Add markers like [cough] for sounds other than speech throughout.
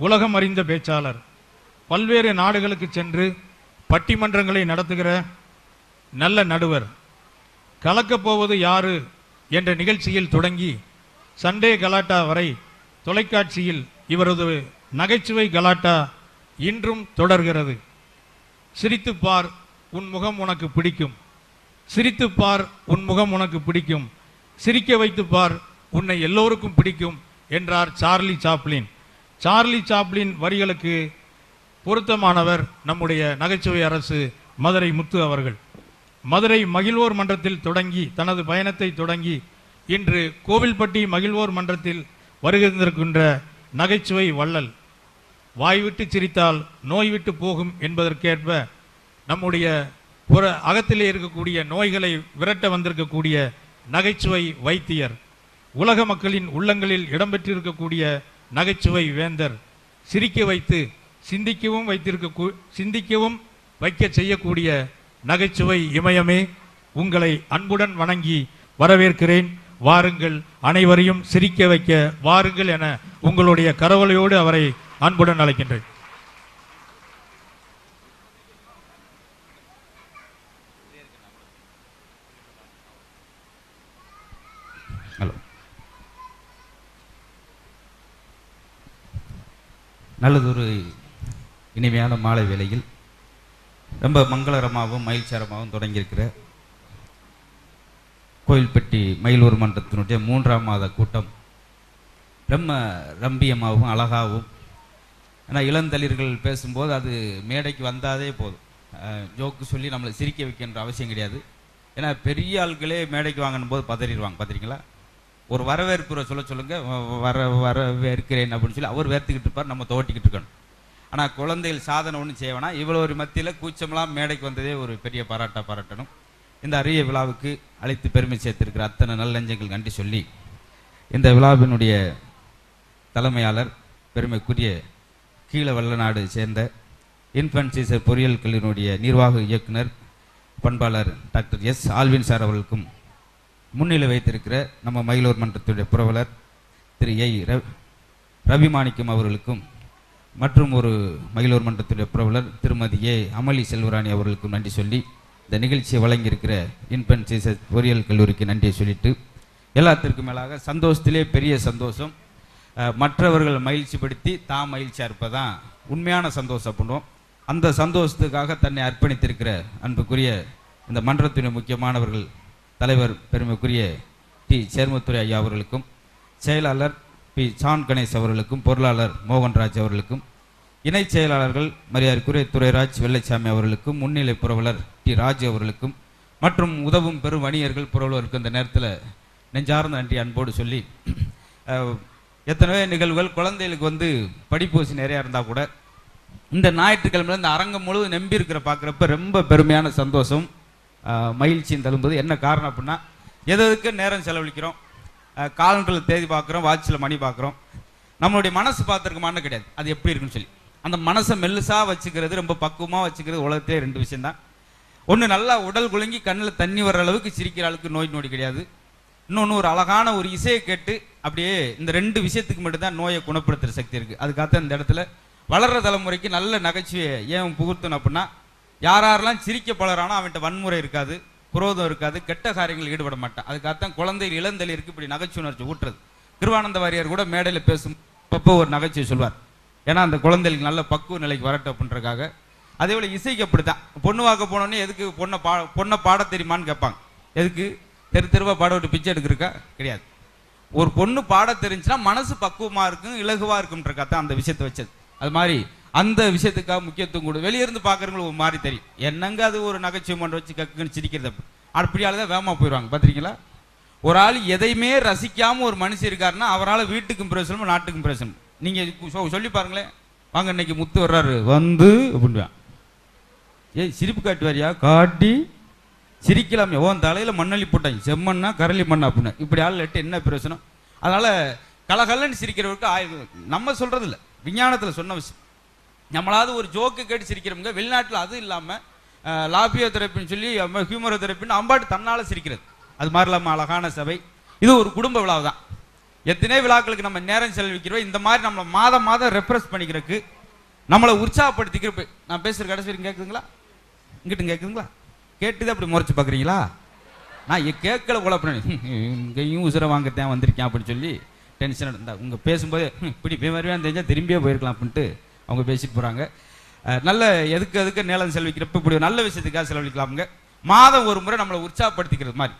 உலகம் அறிந்த பேச்சாளர். பல்வேறு நாடுகளுக்கு சென்று பட்டிமன்றங்களை நடத்துகிற நல்ல நடுவர். கலக்கப் போவது யாரு என்ற நிகழ்ச்சியில் தொடங்கி சண்டே கலாட்டா வரை தொலைக்காட்சியில் இவரது நகைச்சுவை கலாட்டா இன்றும் தொடர்கிறது. சிரித்துப் பார் உன் முகம் உனக்கு பிடிக்கும். சிரித்துப் பார் உன் முகம் உனக்கு பிடிக்கும். சிரிக்க வைத்துப் பார் உன்னை எல்லோருக்கும் பிடிக்கும் என்றார் சார்லி சாப்ளின். சார்லி சாப்ளின் வரிகளுக்கு பொருத்தமானவர் நம்முடைய நகைச்சுவை அரசு மதுரை முத்து அவர்கள். மதுரை மகிழ்வோர் மன்றத்தில் தொடங்கி தனது பயணத்தை தொடங்கி இன்று கோவில்பட்டி மகிழ்வோர் மன்றத்தில் வருகின்றிருக்கின்ற நகைச்சுவை வள்ளல். வாய்விட்டு சிரித்தால் நோய் விட்டு போகும் என்பதற்கேற்ப நம்முடைய புற அகத்திலே இருக்கக்கூடிய நோய்களை விரட்ட வந்திருக்கக்கூடிய நகைச்சுவை வைத்தியர். உலக மக்களின் உள்ளங்களில் இடம்பெற்றிருக்கக்கூடிய நகைச்சுவை வேந்தர். சிரிக்க வைத்து சிந்திக்கவும் வைத்திருக்க கூ- சிந்திக்கவும் வைக்க செய்யக்கூடிய நகைச்சுவை இமயமே உங்களை அன்புடன் வணங்கி வரவேற்கிறேன். வாருங்கள் அனைவரையும் சிரிக்க வைக்க வாருங்கள் என உங்களுடைய கரவலையோடு அவரை அன்புடன் அழைக்கின்றேன் ஹலோ நல்லதொரு இனிமையான மாலை வேளையில் ரொம்ப மங்களகரமாகவும் மகிழ்ச்சிகரமாகவும் தொடங்கியிருக்கிற கோயில்பட்டி மயிலூர் மன்றத்தினுடைய மூன்றாம் மாத கூட்டம். ரொம்ப ரம்பியமாகவும் அழகாகவும். ஏன்னா இளந்தளிர்கள் பேசும்போது அது மேடைக்கு வந்தாதே போதும். ஜோக்கு சொல்லி நம்மளை சிரிக்க வைக்கின்ற அவசியம் கிடையாது. ஏன்னா பெரிய ஆள்களே மேடைக்கு வாங்கணும் போது பதறிடுவாங்க. பார்த்துறீங்களா ஒரு வரவேற்புரை சொல்ல சொல்லுங்க வ- வர வரவேற்கிறேன் அப்படின்னு சொல்லி அவர் வேர்த்துக்கிட்டு இருப்பார் நம்ம துவட்டிக்கிட்டு இருக்கணும். ஆனால் குழந்தைகள் சாதனை ஒன்றும் செய்வேனா இவ்வளோ ஒரு மத்தியில் கூச்சமெல்லாம் மேடைக்கு வந்ததே ஒரு பெரிய பாராட்டா பாராட்டணும். இந்த அரிய விழாவுக்கு அழைத்து பெருமை சேர்த்திருக்கிற அத்தனை நல்லஞ்சங்கள் கண்டு சொல்லி இந்த விழாவினுடைய தலைமையாளர் பெருமைக்குரிய கீழ வல்லநாடு சேர்ந்த இன்ஃபன்ட் பொறியியல் கல்லூரியினுடைய நிர்வாக இயக்குனர் பண்பாளர் டாக்டர் எஸ் ஆல்வின் சார் அவர்களுக்கும் முன்னிலை வைத்திருக்கிற நம்ம மயிலூர் மன்றத்துடைய புரவலர் திரு ஐ ர- ரவிமாணிக்கம் அவர்களுக்கும் மற்றும் ஒரு மயிலூர் மன்றத்துடைய புரவலர் திருமதி ஏ அமளி செல்வராணி அவர்களுக்கும் நன்றி சொல்லி இந்த நிகழ்ச்சியை வழங்கியிருக்கிற இன்ஃபன்ட் சீசர் பொறியியல் கல்லூரிக்கு நன்றியை சொல்லிட்டு எல்லாத்திற்கும் மேலாக சந்தோஷத்திலே பெரிய சந்தோஷம். மற்றவர்கள் மகிழ்ச்சிப்படுத்தி தாம் மகிழ்ச்சியாக இருப்பதான் உண்மையான சந்தோஷம் பண்ணுவோம் அந்த சந்தோஷத்துக்காக தன்னை அர்ப்பணித்திருக்கிற அன்புக்குரிய இந்த மன்றத்தினுடைய முக்கியமானவர்கள் தலைவர் பெருமைக்குரிய டி. சேர்மத்துறை ஐயா அவர்களுக்கும் செயலாளர் பி. சான் கணேஷ் அவர்களுக்கும் பொருளாளர் மோகன்ராஜ் அவர்களுக்கும் இணைச் செயலாளர்கள் மரியாதைக்குரிய துரைராஜ் வெள்ளைச்சாமி அவர்களுக்கும் முன்னிலை புரவலர் டி. ராஜ் அவர்களுக்கும் மற்றும் உதவும் பெரும் வணிகர்கள் புரவலருக்கு இந்த நேரத்தில் நெஞ்சார்ந்த நன்றி அன்போடு சொல்லி எத்தனையோ நிகழ்வுகள் குழந்தைகளுக்கு வந்து படிப்பூசி நிறையா இருந்தால் கூட இந்த ஞாயிற்றுக்கிழமையில் இந்த அரங்கம் முழுவதும் நம்பி இருக்கிற பார்க்குறப்ப ரொம்ப பெருமையான சந்தோஷம். மகிழ்ச்சியும் தழும்புது. என்ன காரணம் அப்படின்னா எது எதுக்கு நேரம் செலவழிக்கிறோம்? காலண்டரில் தேதி பார்க்குறோம் வாட்சில் மணி பார்க்குறோம். நம்மளுடைய மனசு பார்த்துருக்கமான்னு கிடையாது. அது எப்படி இருக்குன்னு சொல்லி. அந்த மனசை மெல்லுசாக வச்சுக்கிறது ரொம்ப பக்குவமாக வச்சுக்கிறது உலகத்திலே ரெண்டு விஷயம்தான். ஒன்று நல்லா உடல் குலுங்கி கண்ணில் தண்ணி வர்ற அளவுக்கு சிரிக்கிற அளவுக்கு நோய் நொடி கிடையாது. இன்னொன்று ஒரு அழகான ஒரு இசையை கேட்டு அப்படியே இந்த ரெண்டு விஷயத்துக்கு மட்டும்தான் நோயை குணப்படுத்துகிற சக்தி இருக்குது அதுக்காக இந்த இடத்துல வளர்கிற தலைமுறைக்கு நல்ல நகைச்சுவையை ஏன் புகுத்தணும் அப்படின்னா யார் யாரெல்லாம் சிரிக்க பழறானோ அவன்கிட்ட வன்முறை இருக்காது குரோதம் இருக்காது கெட்ட காரியங்கள் ஈடுபட மாட்டான். அதுக்காகத்தான் குழந்தைகள் இளந்தளிருக்கு இப்படி நகைச்சுணர்ச்சி ஊட்டுறது. திருவானந்த வாரியார் கூட மேடையில் பேசும் அப்பப்போ ஒரு நகைச்சுவை சொல்வார். ஏன்னா அந்த குழந்தைகளுக்கு நல்ல பக்குவ நிலைக்கு வரட்டும் அப்படின்றக்காக அதே போல் இசைக்கு அப்படித்தான். பொண்ணு வாக்க போனோடனே எதுக்கு பொண்ணை பா பொண்ணை பாட தெரியுமான்னு கேட்பாங்க. எதுக்கு? தெரு தெருவாக பாட விட்டு பிச்சை எடுக்கிறக்கா கிடையாது. ஒரு பொண்ணு பாட தெரிஞ்சுன்னா மனசு பக்குவமாக இருக்கும் இலகுவாக இருக்கும்ன்றக்கா தான் அந்த விஷயத்தை வச்சது. அது மாதிரி அந்த விஷயத்துக்காக முக்கியத்துவம் கொடு. வெளியிருந்து பார்க்குறவங்களுக்கு ஒரு மாதிரி தெரியும். என்னங்க அது ஒரு நகைச்சுவை மண்டை வச்சு கக்குன்னு சிரிக்கிறது அப்படி. அப்படியால தான் வேகமாக போயிடுவாங்க பார்த்துருக்கீங்களா ஒரு ஆள் எதையுமே ரசிக்காமல் ஒரு மனுஷன் இருக்காருன்னா அவரால் வீட்டுக்கும் பிரசனமும் நாட்டுக்கும் பிரசனம் நீங்கள் சொ- சொல்லி பாருங்களேன். வாங்க இன்னைக்கு முத்து வர்றாரு. வந்து அப்படின்வான் ஏய் சிரிப்பு காட்டுவாரியா? காட்டி சிரிக்கலாமே. ஓன் தலையில் மண்ணள்ளி போட்டாங்க. செம்மண்ணா கரளி மண்ணா அப்படின்னு. இப்படி ஆள் லட்டு என்ன பிரச்சனை அதனால் கலகலன்னு சிரிக்கிறவருக்கு ஆயுள் நம்ம சொல்கிறது இல்லை விஞ்ஞானத்தில் சொன்ன விஷயம். நம்மளாவது ஒரு ஜோக்கு கேட்டு சிரிக்கிறவங்க வெளிநாட்டில் அது இல்லாமல் லாபியோ தெரப்பின்னு சொல்லி ஹியூமரோ தெரப்பின்னு அம்பாட்டு தன்னால் சிரிக்கிறது. அது மாதிரி இல்லாமல் அழகான சபை. இது ஒரு குடும்ப விழா தான் எத்தனை விழாக்களுக்கு நம்ம நேரம் செலவிக்கிறோம் இந்த மாதிரி நம்மளை மாதம் மாதம் ரெஃப்ரெஷ் பண்ணிக்கிறதுக்கு நம்மளை உற்சாகப்படுத்திக்கிறப்ப நான் பேசுகிற கடைசி வரைக்கும் கேட்குதுங்களா இங்கிட்டும் கேட்குதுங்களா கேட்டுதான் அப்படி முறைச்சு பார்க்குறீங்களா நான் இ- கேட்கல குழப்பம் இங்கேயும் உசுரை வாங்கத்தான் வந்திருக்கேன் அப்படின்னு சொல்லி டென்ஷன் இருந்தா உங்கள் பேசும்போது இப்படி போய் வருவேன் திரும்பியே போயிருக்கலாம் அப்படின்ட்டு அவங்க பேசிட்டு போறாங்க. நல்ல எதுக்கு எதுக்கு நேரம் செலவிக்கிறப்ப இப்படி நல்ல விஷயத்துக்காக செலவழிக்கலாமுங்க. மாதம் ஒரு முறை நம்மளை உற்சாகப்படுத்திக்கிறது மாதிரி.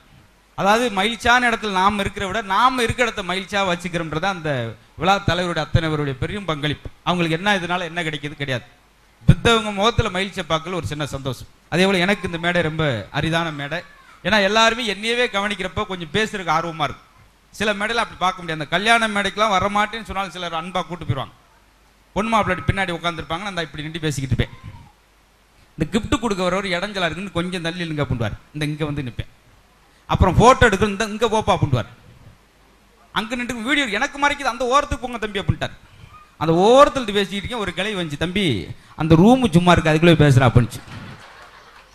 அதாவது மகிழ்ச்சியான இடத்துல நாம் இருக்கிற விட நாம இருக்கிற இடத்த மகிழ்ச்சியாக வச்சுக்கிறோம்ன்றது அந்த விழா தலைவருடைய அத்தனைவருடைய பெரிய பங்களிப்பு. அவங்களுக்கு என்ன இதனால என்ன கிடைக்கிது கிடையாது. பித்தவங்க முகத்தில் மகிழ்ச்சியை பார்க்கல ஒரு சின்ன சந்தோஷம். அதே போல் எனக்கு இந்த மேடை ரொம்ப அரிதான மேடை. ஏன்னா எல்லாருமே என்னையவே கவனிக்கிறப்ப கொஞ்சம் பேசுறதுக்கு ஆர்வமாக இருக்கும் சில மேடையில் அப்படி பார்க்க முடியாது. அந்த கல்யாண மேடைக்கெல்லாம் வர மாட்டேன்னு சொன்னாலும் சிலர் அன்பாக கூட்டு போயிடுவாங்க பொண்ணு மாப்பிள்ளை பின்னாடி உட்காந்துருப்பாங்க நான் இப்படி நின்று பேசிக்கிட்டு இருப்பேன். இந்த கிஃப்ட் கொடுக்க வரவர் இடைஞ்சலா இருக்குன்னு கொஞ்சம் தள்ளி இங்கே பண்ணுவார் இந்த இங்கே வந்து நிற்பேன் அப்புறம் போட்டோ எடுக்கணும் இந்த இங்கே போப்பா பண்ணுவார் அங்கே நின்று வீடியோ எனக்கு மறைக்குது. அந்த ஓரத்துக்கு போங்க தம்பி அப்படின்ட்டார். அந்த ஓரத்தில் பேசிக்கிட்டு இருக்கேன். ஒரு கிளை வந்துச்சு. தம்பி அந்த ரூமு சும்மா இருக்கு. அதுக்குள்ளே பேசுகிறேன் அப்படின்ச்சு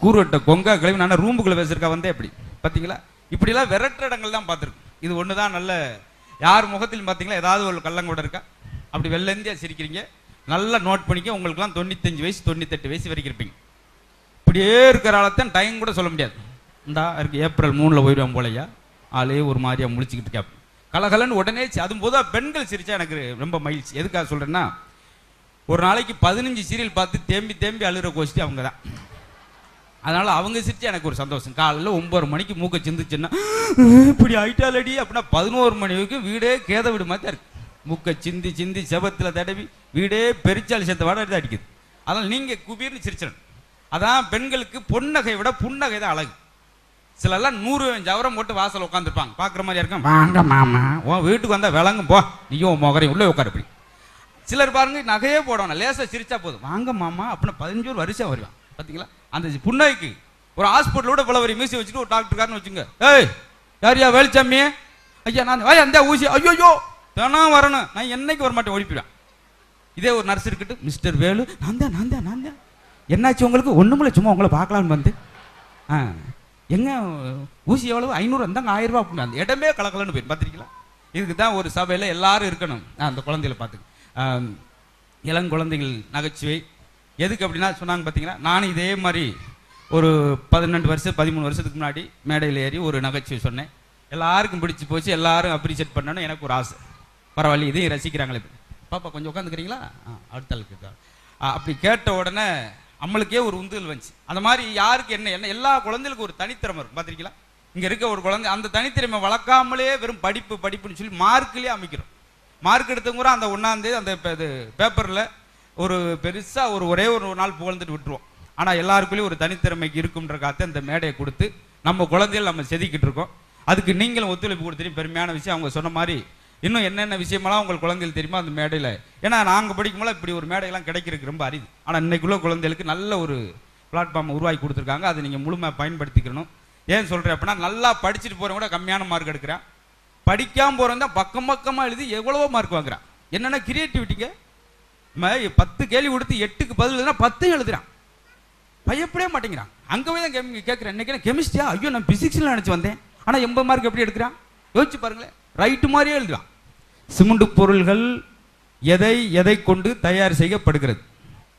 கூறுவட்ட கொங்கா கிளவி நான் ரூமுக்குள்ளே பேசுறக்கா வந்தே எப்படி பார்த்தீங்களா இப்படிலாம் விரட்டுற இடங்கள் தான் பார்த்துருக்கோம் இது ஒன்று தான் நல்ல யார் முகத்திலும் பார்த்தீங்களா ஏதாவது ஒரு கள்ளங்கூட இருக்கா? அப்படி வெள்ளந்தியா சிரிக்கிறீங்க நல்லா நோட் பண்ணிக்க உங்களுக்குலாம் தொண்ணூத்தஞ்சு வயசு தொண்ணூத்தெட்டு வயசு வரைக்கும் இருப்பீங்க. இப்படியே இருக்கிற ஆளத்தான் டைம் கூட சொல்ல முடியாது. இந்தா இருக்கு ஏப்ரல் மூணில் போயிடுவான் போலையா? ஆளே ஒரு மாதிரியா முழிச்சுக்கிட்டு இருக்கா கலகலன்னு உடனே அதுவும் பொதுவாக பெண்கள் சிரிச்சா எனக்கு ரொம்ப மகிழ்ச்சி. எதுக்காக சொல்கிறேன்னா ஒரு நாளைக்கு பதினஞ்சு சீரியல் பார்த்து தேம்பி தேம்பி அழுகிற கோஷ்டி அவங்க தான் அதனால் அவங்க சிரிச்சா எனக்கு ஒரு சந்தோஷம். காலையில் ஒம்பது மணிக்கு மூக்க சிந்துச்சுன்னா இப்படி ஆயிட்டாலடி அப்படின்னா பதினோரு மணி வரைக்கும் வீடே கேத வீடு மாதிரி இருக்கு. மூக்க சிந்தி சிந்தி செபத்துல தடவி வீடே பெரிச்சாலி சேர்த்த வாட அடிக்குது. அதனால நீங்க குபீர்னு சிரிச்சிடணும். அதான் பெண்களுக்கு பொன்னகை விட புன்னகை தான் அழகு. சிலர்லாம் நூறு ஜவரம் போட்டு வாசல் உட்காந்துருப்பாங்க பார்க்குற மாதிரி இருக்கும்? வாங்க மாமா. உன் வீட்டுக்கு வந்தா விளங்கும் போ. நீயும் உன் முகரையும் உள்ளே உட்காரு இப்படி. சிலர் பாருங்க நகையே போடணும். லேசா சிரிச்சா போதும். வாங்க மாமா. அப்படின்னு பதினஞ்சு வருஷம் வருவான். பாத்தீங்களா? அந்த புன்னகைக்கு. ஒரு ஹாஸ்பிட்டலோட இவ்வளவு ஒரு மியூசி வச்சுட்டு ஒரு டாக்டர்காரன்னு வச்சுங்க. ஏய் யாரியா வேலுச்சாமி ஐயா நான் ஐயா அந்த ஊசி. ஐயோ தினம் வரணும். நான் என்னைக்கு வர மாட்டேன் ஓடிப்பிடுவேன் இதே ஒரு நர்ஸ் இருக்கட்டும். மிஸ்டர் வேலு நான் தான் நான் தான் நான் தான். என்னாச்சு உங்களுக்கு? ஒன்றுமில்ல சும்மா உங்களை பார்க்கலான்னு வந்து. ஆ. எங்க? ஊசி எவ்வளவு? ஐநூறு இருந்தாங்க ஆயிரம் ரூபாய் அப்படின்னு. அந்த இடமே கலக்கலன்னு போய் பார்த்துருக்கீங்களா இதுக்கு தான் ஒரு சபையில் எல்லாரும் இருக்கணும். அந்த குழந்தைகளை பார்த்து ஆம், இளங்குழந்தைகள் நகைச்சுவை. எதுக்கு அப்படின்னா சொன்னாங்க பார்த்தீங்கன்னா நானும் இதே மாதிரி ஒரு பதினெண்டு வருஷம் பதிமூணு வருஷத்துக்கு முன்னாடி மேடையில் ஏறி ஒரு நகைச்சுவை சொன்னேன். எல்லாருக்கும் பிடிச்சி போச்சு. எல்லாரும் அப்ரிஷியேட் பண்ணணும். எனக்கு ஒரு ஆசை. பரவாயில்ல இதையும் ரசிக்கிறாங்களே. பாப்பா கொஞ்சம் உட்காந்துக்கிறீங்களா ஆ, அடுத்த ஆளுக்கு அப்படி கேட்ட உடனே நம்மளுக்கே ஒரு உந்துதல் வந்துச்சு. அந்த மாதிரி யாருக்கு என்ன என்ன எல்லா குழந்தைகளுக்கும் ஒரு தனித்திறமை இருக்கும். பார்த்துருக்கீங்களா? இங்கே இருக்க ஒரு குழந்தை அந்த தனித்திறமை வளர்க்காமலே வெறும் படிப்பு படிப்புன்னு சொல்லி மார்க்கிலே அமைக்கிறோம். மார்க் எடுத்தவங்க அந்த ஒன்றாந்தேதி அந்த இது பேப்பரில் ஒரு பெருசாக ஒரு ஒரே ஒரு நாள் புகழ்ந்துட்டு விட்டுருவோம். ஆனால் எல்லாருக்குள்ளேயும் ஒரு தனித்திறமைக்கு இருக்கும்ன்ற காத்த அந்த மேடையை கொடுத்து நம்ம குழந்தைகள் நம்ம செதுக்கிட்டு இருக்கோம். அதுக்கு நீங்களும் ஒத்துழைப்பு கொடுத்துட்டு பெருமையான விஷயம் அவங்க சொன்ன மாதிரி இன்னும் என்னென்ன விஷயமெல்லாம் உங்கள் குழந்தைகள் தெரியுமா அந்த மேடையில். ஏன்னா நாங்கள் படிக்கும்போது இப்படி ஒரு மேடையெல்லாம் கிடைக்கிறதுக்கு ரொம்ப அரிது. ஆனால் இன்னைக்குள்ள குழந்தைகளுக்கு நல்ல ஒரு பிளாட்ஃபார்ம் உருவாக்கி கொடுத்துருக்காங்க. அதை நீங்கள் முழுமையாக பயன்படுத்திக்கணும். ஏன் சொல்கிறேன் அப்படின்னா நல்லா படிச்சுட்டு போகிறவங்க கூட கம்மியான மார்க் எடுக்கிறேன். படிக்காமல் போகிறவங்க தான் பக்கம் பக்கமாக எழுதி எவ்வளவோ மார்க் வாங்குறான். என்னென்ன கிரியேட்டிவிட்டிங்க ம- பத்து கேள்வி கொடுத்து எட்டுக்கு பதில் எழுதுனா பத்தையும் எழுதுறான். பயப்படவே மாட்டேங்கிறான். அங்கே போய் தான் கேட்குறேன் இன்னைக்கு கெமிஸ்ட்ரியா ஐயோ நான் பிசிக்ஸில் நினச்சி வந்தேன். ஆனால் எண்பது மார்க் எப்படி எடுக்கிறான்? யோசிச்சு பாருங்களேன். ரைட்டு மாதிரியே எழுதுவான் சிமெண்ட் பொருள்கள் எதை எதை கொண்டு தயார் செய்யப்படுகிறது?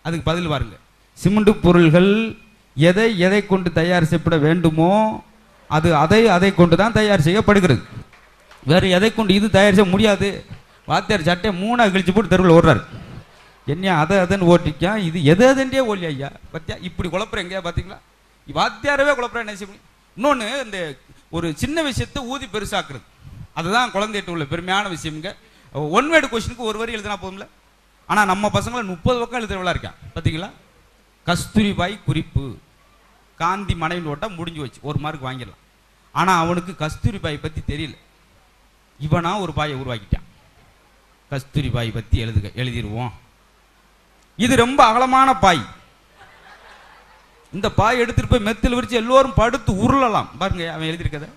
அதுக்கு பதில் பாருங்கள் சிமெண்ட் பொருள்கள் எதை எதை கொண்டு தயார் செய்யப்பட வேண்டுமோ அது அதை அதை கொண்டு தான் தயார் செய்யப்படுகிறது. வேறு எதை கொண்டு இது தயார் செய்ய முடியாது. வாத்தியார் சட்டை மூணாக கழிச்சு போட்டு தெருவில் ஓடுறாரு. என்னையா அதை அதன்னு ஓட்டிக்கான் இது எது எதுன்றே ஓலி ஐயா? பத்தியா? இப்படி குழப்பற எங்கேயா பார்த்தீங்களா வாத்தியாரவே குழப்பற என்ன செய்ய முடியும்? இன்னொன்று இந்த ஒரு சின்ன விஷயத்தை ஊதி பெருசாக்குறது. அதுதான் குழந்தைகிட்ட உள்ள பெருமையான விஷயம்ங்க ஒன் வேர்டு கொஸ்டினுக்கு ஒரு வரி எழுதினா போதும்ல? ஆனால் நம்ம பசங்களை முப்பது பக்கம் எழுதுறவளா இருக்கான் பார்த்தீங்களா கஸ்தூரிபாய் குறிப்பு. காந்தி மனைவி ஓட்டா முடிஞ்சு வச்சு ஒரு மார்க் வாங்கிடலாம். ஆனால் அவனுக்கு கஸ்தூரிபாய் பற்றி தெரியல. இவனா ஒரு பாயை உருவாக்கிட்டான். கஸ்தூரிபாய் பற்றி எழுதுக எழுதிடுவோம் இது ரொம்ப அகலமான பாய். இந்த பாய் எடுத்துட்டு போய் மெத்தில் விரிச்சு எல்லோரும் படுத்து உருளலாம். பாருங்க அவன் எழுதியிருக்கதை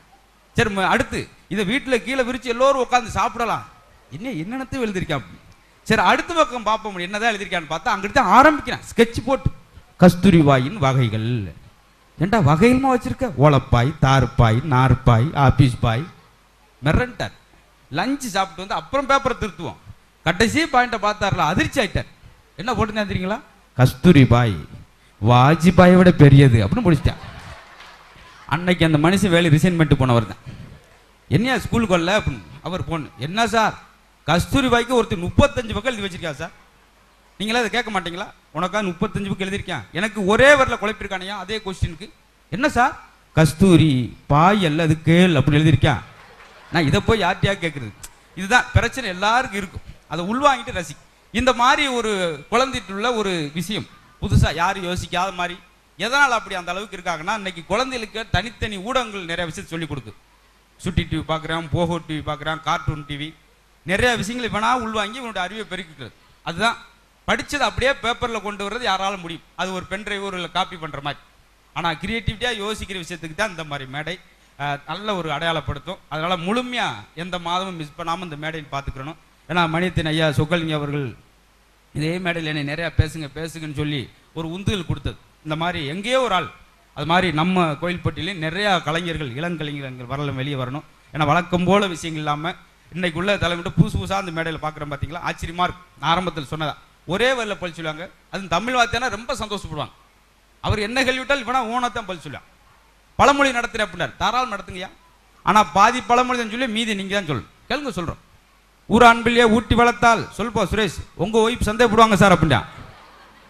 சரி ம- அடுத்து. இதை வீட்டில் கீழே விரிச்சு எல்லோரும் உட்காந்து சாப்பிடலாம். என்ன என்னென்னத்தையும் எழுதியிருக்கான் சரி அடுத்த பக்கம் பார்ப்போம். என்னதான் எழுதியிருக்கான்னு பார்த்தா அங்கிட்டு தான் ஆரம்பிக்கிறேன். ஸ்கெட்ச் போட்டு. கஸ்தூரிபாயின் வகைகள். ஏண்டா வகையிலுமா வச்சிருக்க? ஓலப்பாய் தார்பாய் நார்பாய் ஆபீஸ் பாய். மெரண்டர். லஞ்சு சாப்பிட்டு வந்து அப்புறம் பேப்பரை திருத்துவோம். கடைசி பாயிண்ட்டை பார்த்தாருல அதிர்ச்சி ஆயிட்டார். என்ன போட்டு தெரியுங்களா? கஸ்தூரி பாய். வாஜ்பாயை விட பெரியது. அப்படின்னு முடிச்சிட்டேன். அன்னைக்கு அந்த மனுஷன் வேலை ரிசைன் பண்ணிட்டு போனவர் தான். என்னையா ஸ்கூலுக்கு வரல அப்படின்னு அவர் போன என்ன சார்? கஸ்தூரி பாய்க்கு ஒருத்தர் முப்பத்தஞ்சு பக்கம் எழுதி வச்சிருக்கா சார்? நீங்களா அதை கேட்க மாட்டீங்களா? உனக்கா முப்பத்தஞ்சு பக்கம் எழுதியிருக்கேன். எனக்கு ஒரே வரல குழப்பிருக்கானையா அதே கொஸ்டினுக்கு என்ன சார்? கஸ்தூரி பாய் அல்ல அது கேள் அப்படின்னு எழுதியிருக்கேன். நான் இதை போய் யார்ட்டையா கேட்குறது? இதுதான் பிரச்சனை எல்லாருக்கும் இருக்கும். அதை உள்வாங்கிட்டு ரசி இந்த மாதிரி ஒரு குழந்தைட்டு உள்ள ஒரு விஷயம். புதுசாக யாரும் யோசிக்காத மாதிரி எதனால் அப்படி அந்த அளவுக்கு இருக்காங்கன்னா இன்னைக்கு குழந்தைகளுக்கு தனித்தனி ஊடகங்கள் நிறைய விஷயத்தை சொல்லிக் கொடுக்கு சுட்டி டிவி பார்க்குறான் போகோ டிவி பார்க்குறான் கார்ட்டூன் டிவி நிறைய விஷயங்கள் இவனா உள்வாங்கி இவனுடைய அறிவை பெருக்கிக்கிறது. அதுதான் படித்தது அப்படியே பேப்பரில் கொண்டு வர்றது யாரால முடியும்? அது ஒரு பென் டிரைவ் ஒரு காப்பி பண்ணுற மாதிரி. ஆனால் கிரியேட்டிவிட்டியாக யோசிக்கிற விஷயத்துக்கு தான் இந்த மாதிரி மேடை நல்ல ஒரு அடையாளப்படுத்தும். அதனால் முழுமையாக எந்த மாதமும் மிஸ் பண்ணாமல் இந்த மேடையில் பார்த்துக்கிறணும். ஏன்னா மணியத்தின் ஐயா சொக்கலிங்க அவர்கள் இதே மேடையில் என்னை நிறையா பேசுங்க பேசுங்கன்னு சொல்லி ஒரு உந்துதல் கொடுத்தது. இந்த மாதிரி எங்கேயோ ஒரு ஆள் அது மாதிரி நம்ம கோயில்பட்டியிலையும் நிறையா கலைஞர்கள் இளங்கலைஞர்கள் வரலாம் வெளியே வரணும். ஏன்னா வழக்கம் போல விஷயங்கள் இல்லாமல் இன்னைக்குள்ள உள்ள தலைமுறை புதுசு புதுசாக அந்த மேடையில் பார்க்குறோம் பார்த்தீங்களா ஆச்சரியமா இருக்கும். ஆரம்பத்தில் சொன்னதா. ஒரே வரல பழி சொல்லுவாங்க. அது தமிழ் வார்த்தைனா ரொம்ப சந்தோஷப்படுவாங்க. அவர் என்ன கேள்விவிட்டால் இவனா ஓனத்தான் பழி சொல்லுவாங்க பழமொழி நடத்துறேன் அப்படின்னாரு. தாராளம் நடத்துங்கய்யா. ஆனால் பாதி பழமொழி தான் சொல்லி மீதி நீங்கள் தான் சொல்லணும் கேளுங்க சொல்கிறோம் ஊர் அன்பிலேயே ஊட்டி வளர்த்தால் சொல்பா சுரேஷ் உங்கள் ஒய்ஃப் சந்தேகப்படுவாங்க சார் அப்படின்னா.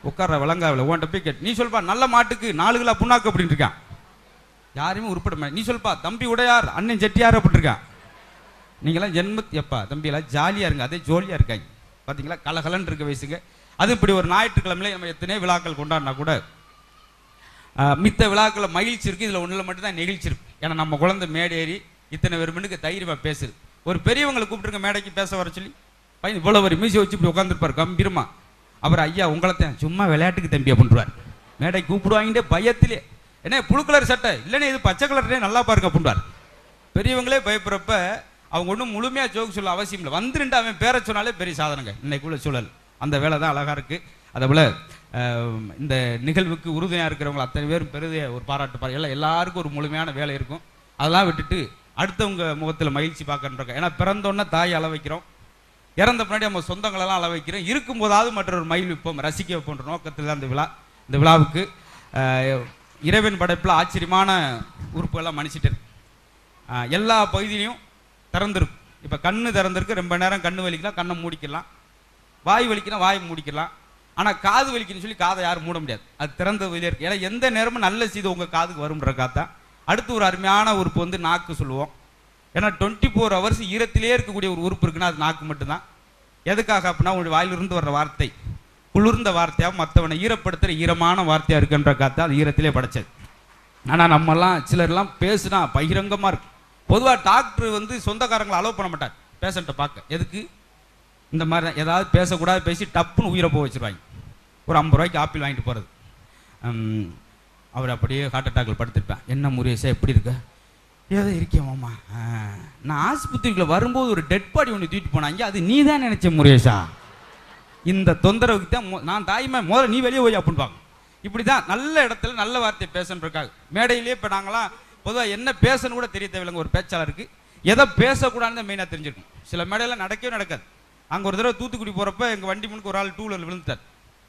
உட்கார விளங்காவில் உன்கிட்ட போய் கேட்டு நீ சொல்பா நல்ல மாட்டுக்கு நாலு கிலோ புண்ணாக்கு அப்படின்னு இருக்கான். யாரையுமே உருப்பட நீ சொல்பா தம்பி உடையார் அண்ணன் செட்டியார் அப்படின்னு இருக்கான். நீங்களாம் ஜென்மத் எப்பா தம்பியெல்லாம் ஜாலியாக இருங்க அதே ஜோலியாக இருக்காங்க. பார்த்தீங்களா கலகலன்னு இருக்க வயசுங்க. அது இப்படி ஒரு ஞாயிற்றுக்கிழமையில நம்ம எத்தனையோ விழாக்கள் கொண்டாடினா கூட மித்த விழாக்கள மகிழ்ச்சி இருக்கு. இதில் ஒன்றில் மட்டும் தான் நெகிழ்ச்சி இருக்கு. ஏன்னா நம்ம குழந்தை மேடேறி இத்தனை பேர் தைரியமாக பேசுது. ஒரு பெரியவங்களை கூப்பிட்டுருங்க மேடைக்கு பேச வர சொல்லி. பையன் இவ்வளோ ஒரு மீசி வச்சு இப்படி உட்காந்துருப்பாரு கம்பீரமாக அப்புறம் ஐயா உங்களைத்தான் சும்மா விளையாட்டுக்கு தம்பி அப்படின்றார். மேடை கூப்பிடுவாங்கிட்டே பயத்திலே என்ன புழு கலர் சட்டை? இல்லைன்னா இது பச்சை கலர்லேயே நல்லா பாருங்க அப்படின்றார். பெரியவங்களே பயப்படுறப்ப அவங்க ஒன்றும் முழுமையாக ஜோக் சொல்ல அவசியம் இல்லை. வந்துருண்டு அவன் பேரை சொன்னாலே பெரிய சாதனைங்க. இன்னைக்குள்ள சூழல். அந்த வேலை தான் அழகாக இருக்குது அதே போல் இந்த நிகழ்வுக்கு உறுதுணையாக இருக்கிறவங்க அத்தனை பேரும் பெருதைய ஒரு பாராட்டு பாரு எல்லாம் எல்லாருக்கும் ஒரு முழுமையான வேலை இருக்கும். அதெல்லாம் விட்டுட்டு அடுத்தவங்க முகத்தில் மகிழ்ச்சி பார்க்கறோம் ஏன்னா பிறந்தோன்னே தாய் அளவைக்கிறோம். வைக்கிறோம் இறந்த பின்னாடி நம்ம சொந்தங்களெல்லாம் அள வைக்கிறோம். இருக்கும்போதாவது மற்றொரு மயில் வைப்போம் ரசிக்க வைப்போன்ற நோக்கத்தில் தான் இந்த விழா இந்த விழாவுக்கு இறைவன் படைப்பில் ஆச்சரியமான உறுப்புகள்லாம் மன்னிச்சிட்டு எல்லா பகுதியிலையும் திறந்துருக்கும். இப்போ கண்ணு திறந்திருக்கு. ரொம்ப நேரம் கண்ணு வலிக்கலாம் கண்ணை மூடிக்கலாம். வாய் வலிக்கலாம் வாய் மூடிக்கலாம். ஆனால் காது வலிக்குன்னு சொல்லி காதை யாரும் மூட முடியாது. அது திறந்த வழியாக இருக்குது ஏன்னா எந்த நேரமும் நல்ல செய்தி உங்கள் காதுக்கு வரும்ன்ற காத்தான் அடுத்து ஒரு அருமையான உறுப்பு வந்து நாக்கு சொல்லுவோம். ஏன்னா டுவெண்ட்டி ஃபோர் ஹவர்ஸ் ஈரத்திலே இருக்கக்கூடிய ஒரு உறுப்பு இருக்குன்னா அது நாக்கு மட்டும்தான். எதுக்காக அப்படின்னா உங்களுடைய வாயிலிருந்து வர்ற வார்த்தை குளிர்ந்த வார்த்தையாக மற்றவனை ஈரப்படுத்துகிற ஈரமான வார்த்தையாக இருக்குன்ற காத்தா அது ஈரத்திலே படைச்சது. ஆனால் நம்மெல்லாம் சிலர்லாம் பேசுனா பகிரங்கமாக இருக்கு. பொதுவாக டாக்டர் வந்து சொந்தக்காரங்களை அலோவ் பண்ண மாட்டார். பேஷண்ட்டை பார்க்க. எதுக்கு? இந்த மாதிரி தான் ஏதாவது பேசக்கூடாது பேசி டப்புன்னு உயிரை போக வச்சுருவாங்க. ஒரு ஐம்பது ரூபாய்க்கு ஆப்பிள் வாங்கிட்டு போகிறது அவர் அப்படியே ஹார்ட் அட்டாக்ல படுத்திருப்பேன் என்ன முருகேஷா எப்படி இருக்க? ஏதோ இருக்கேன் மாமா. நான் ஆஸ்பத்திரிக்குள்ள வரும்போது ஒரு டெட் பாடி ஒன்று தூக்கிட்டு போனாங்க அது நீ தான் நினைச்ச முருகேஷா இந்த தொந்தரவுக்கு தான் மொ- நான் தாய்மா முதல்ல நீ வெளியே போய் அப்படின்பாங்க இப்படி தான் நல்ல இடத்துல நல்ல வார்த்தையை பேசணுன்றக்காக மேடையிலேயே இப்போ நாங்களாம் பொதுவாக என்ன பேசணும் கூட தெரிய தேவையில்லைங்க. ஒரு பேச்சாளருக்கு எதை பேசக்கூடாதுன்னு மெயினாக தெரிஞ்சிருக்கும். சில மேடையில் நடக்கவே நடக்காது. அங்கே ஒரு தடவை தூத்துக்குடி போகிறப்ப எங்கள் வண்டி முன்னுக்கு ஒரு ஆள் டூ வீலர் விழுந்துட்டார்.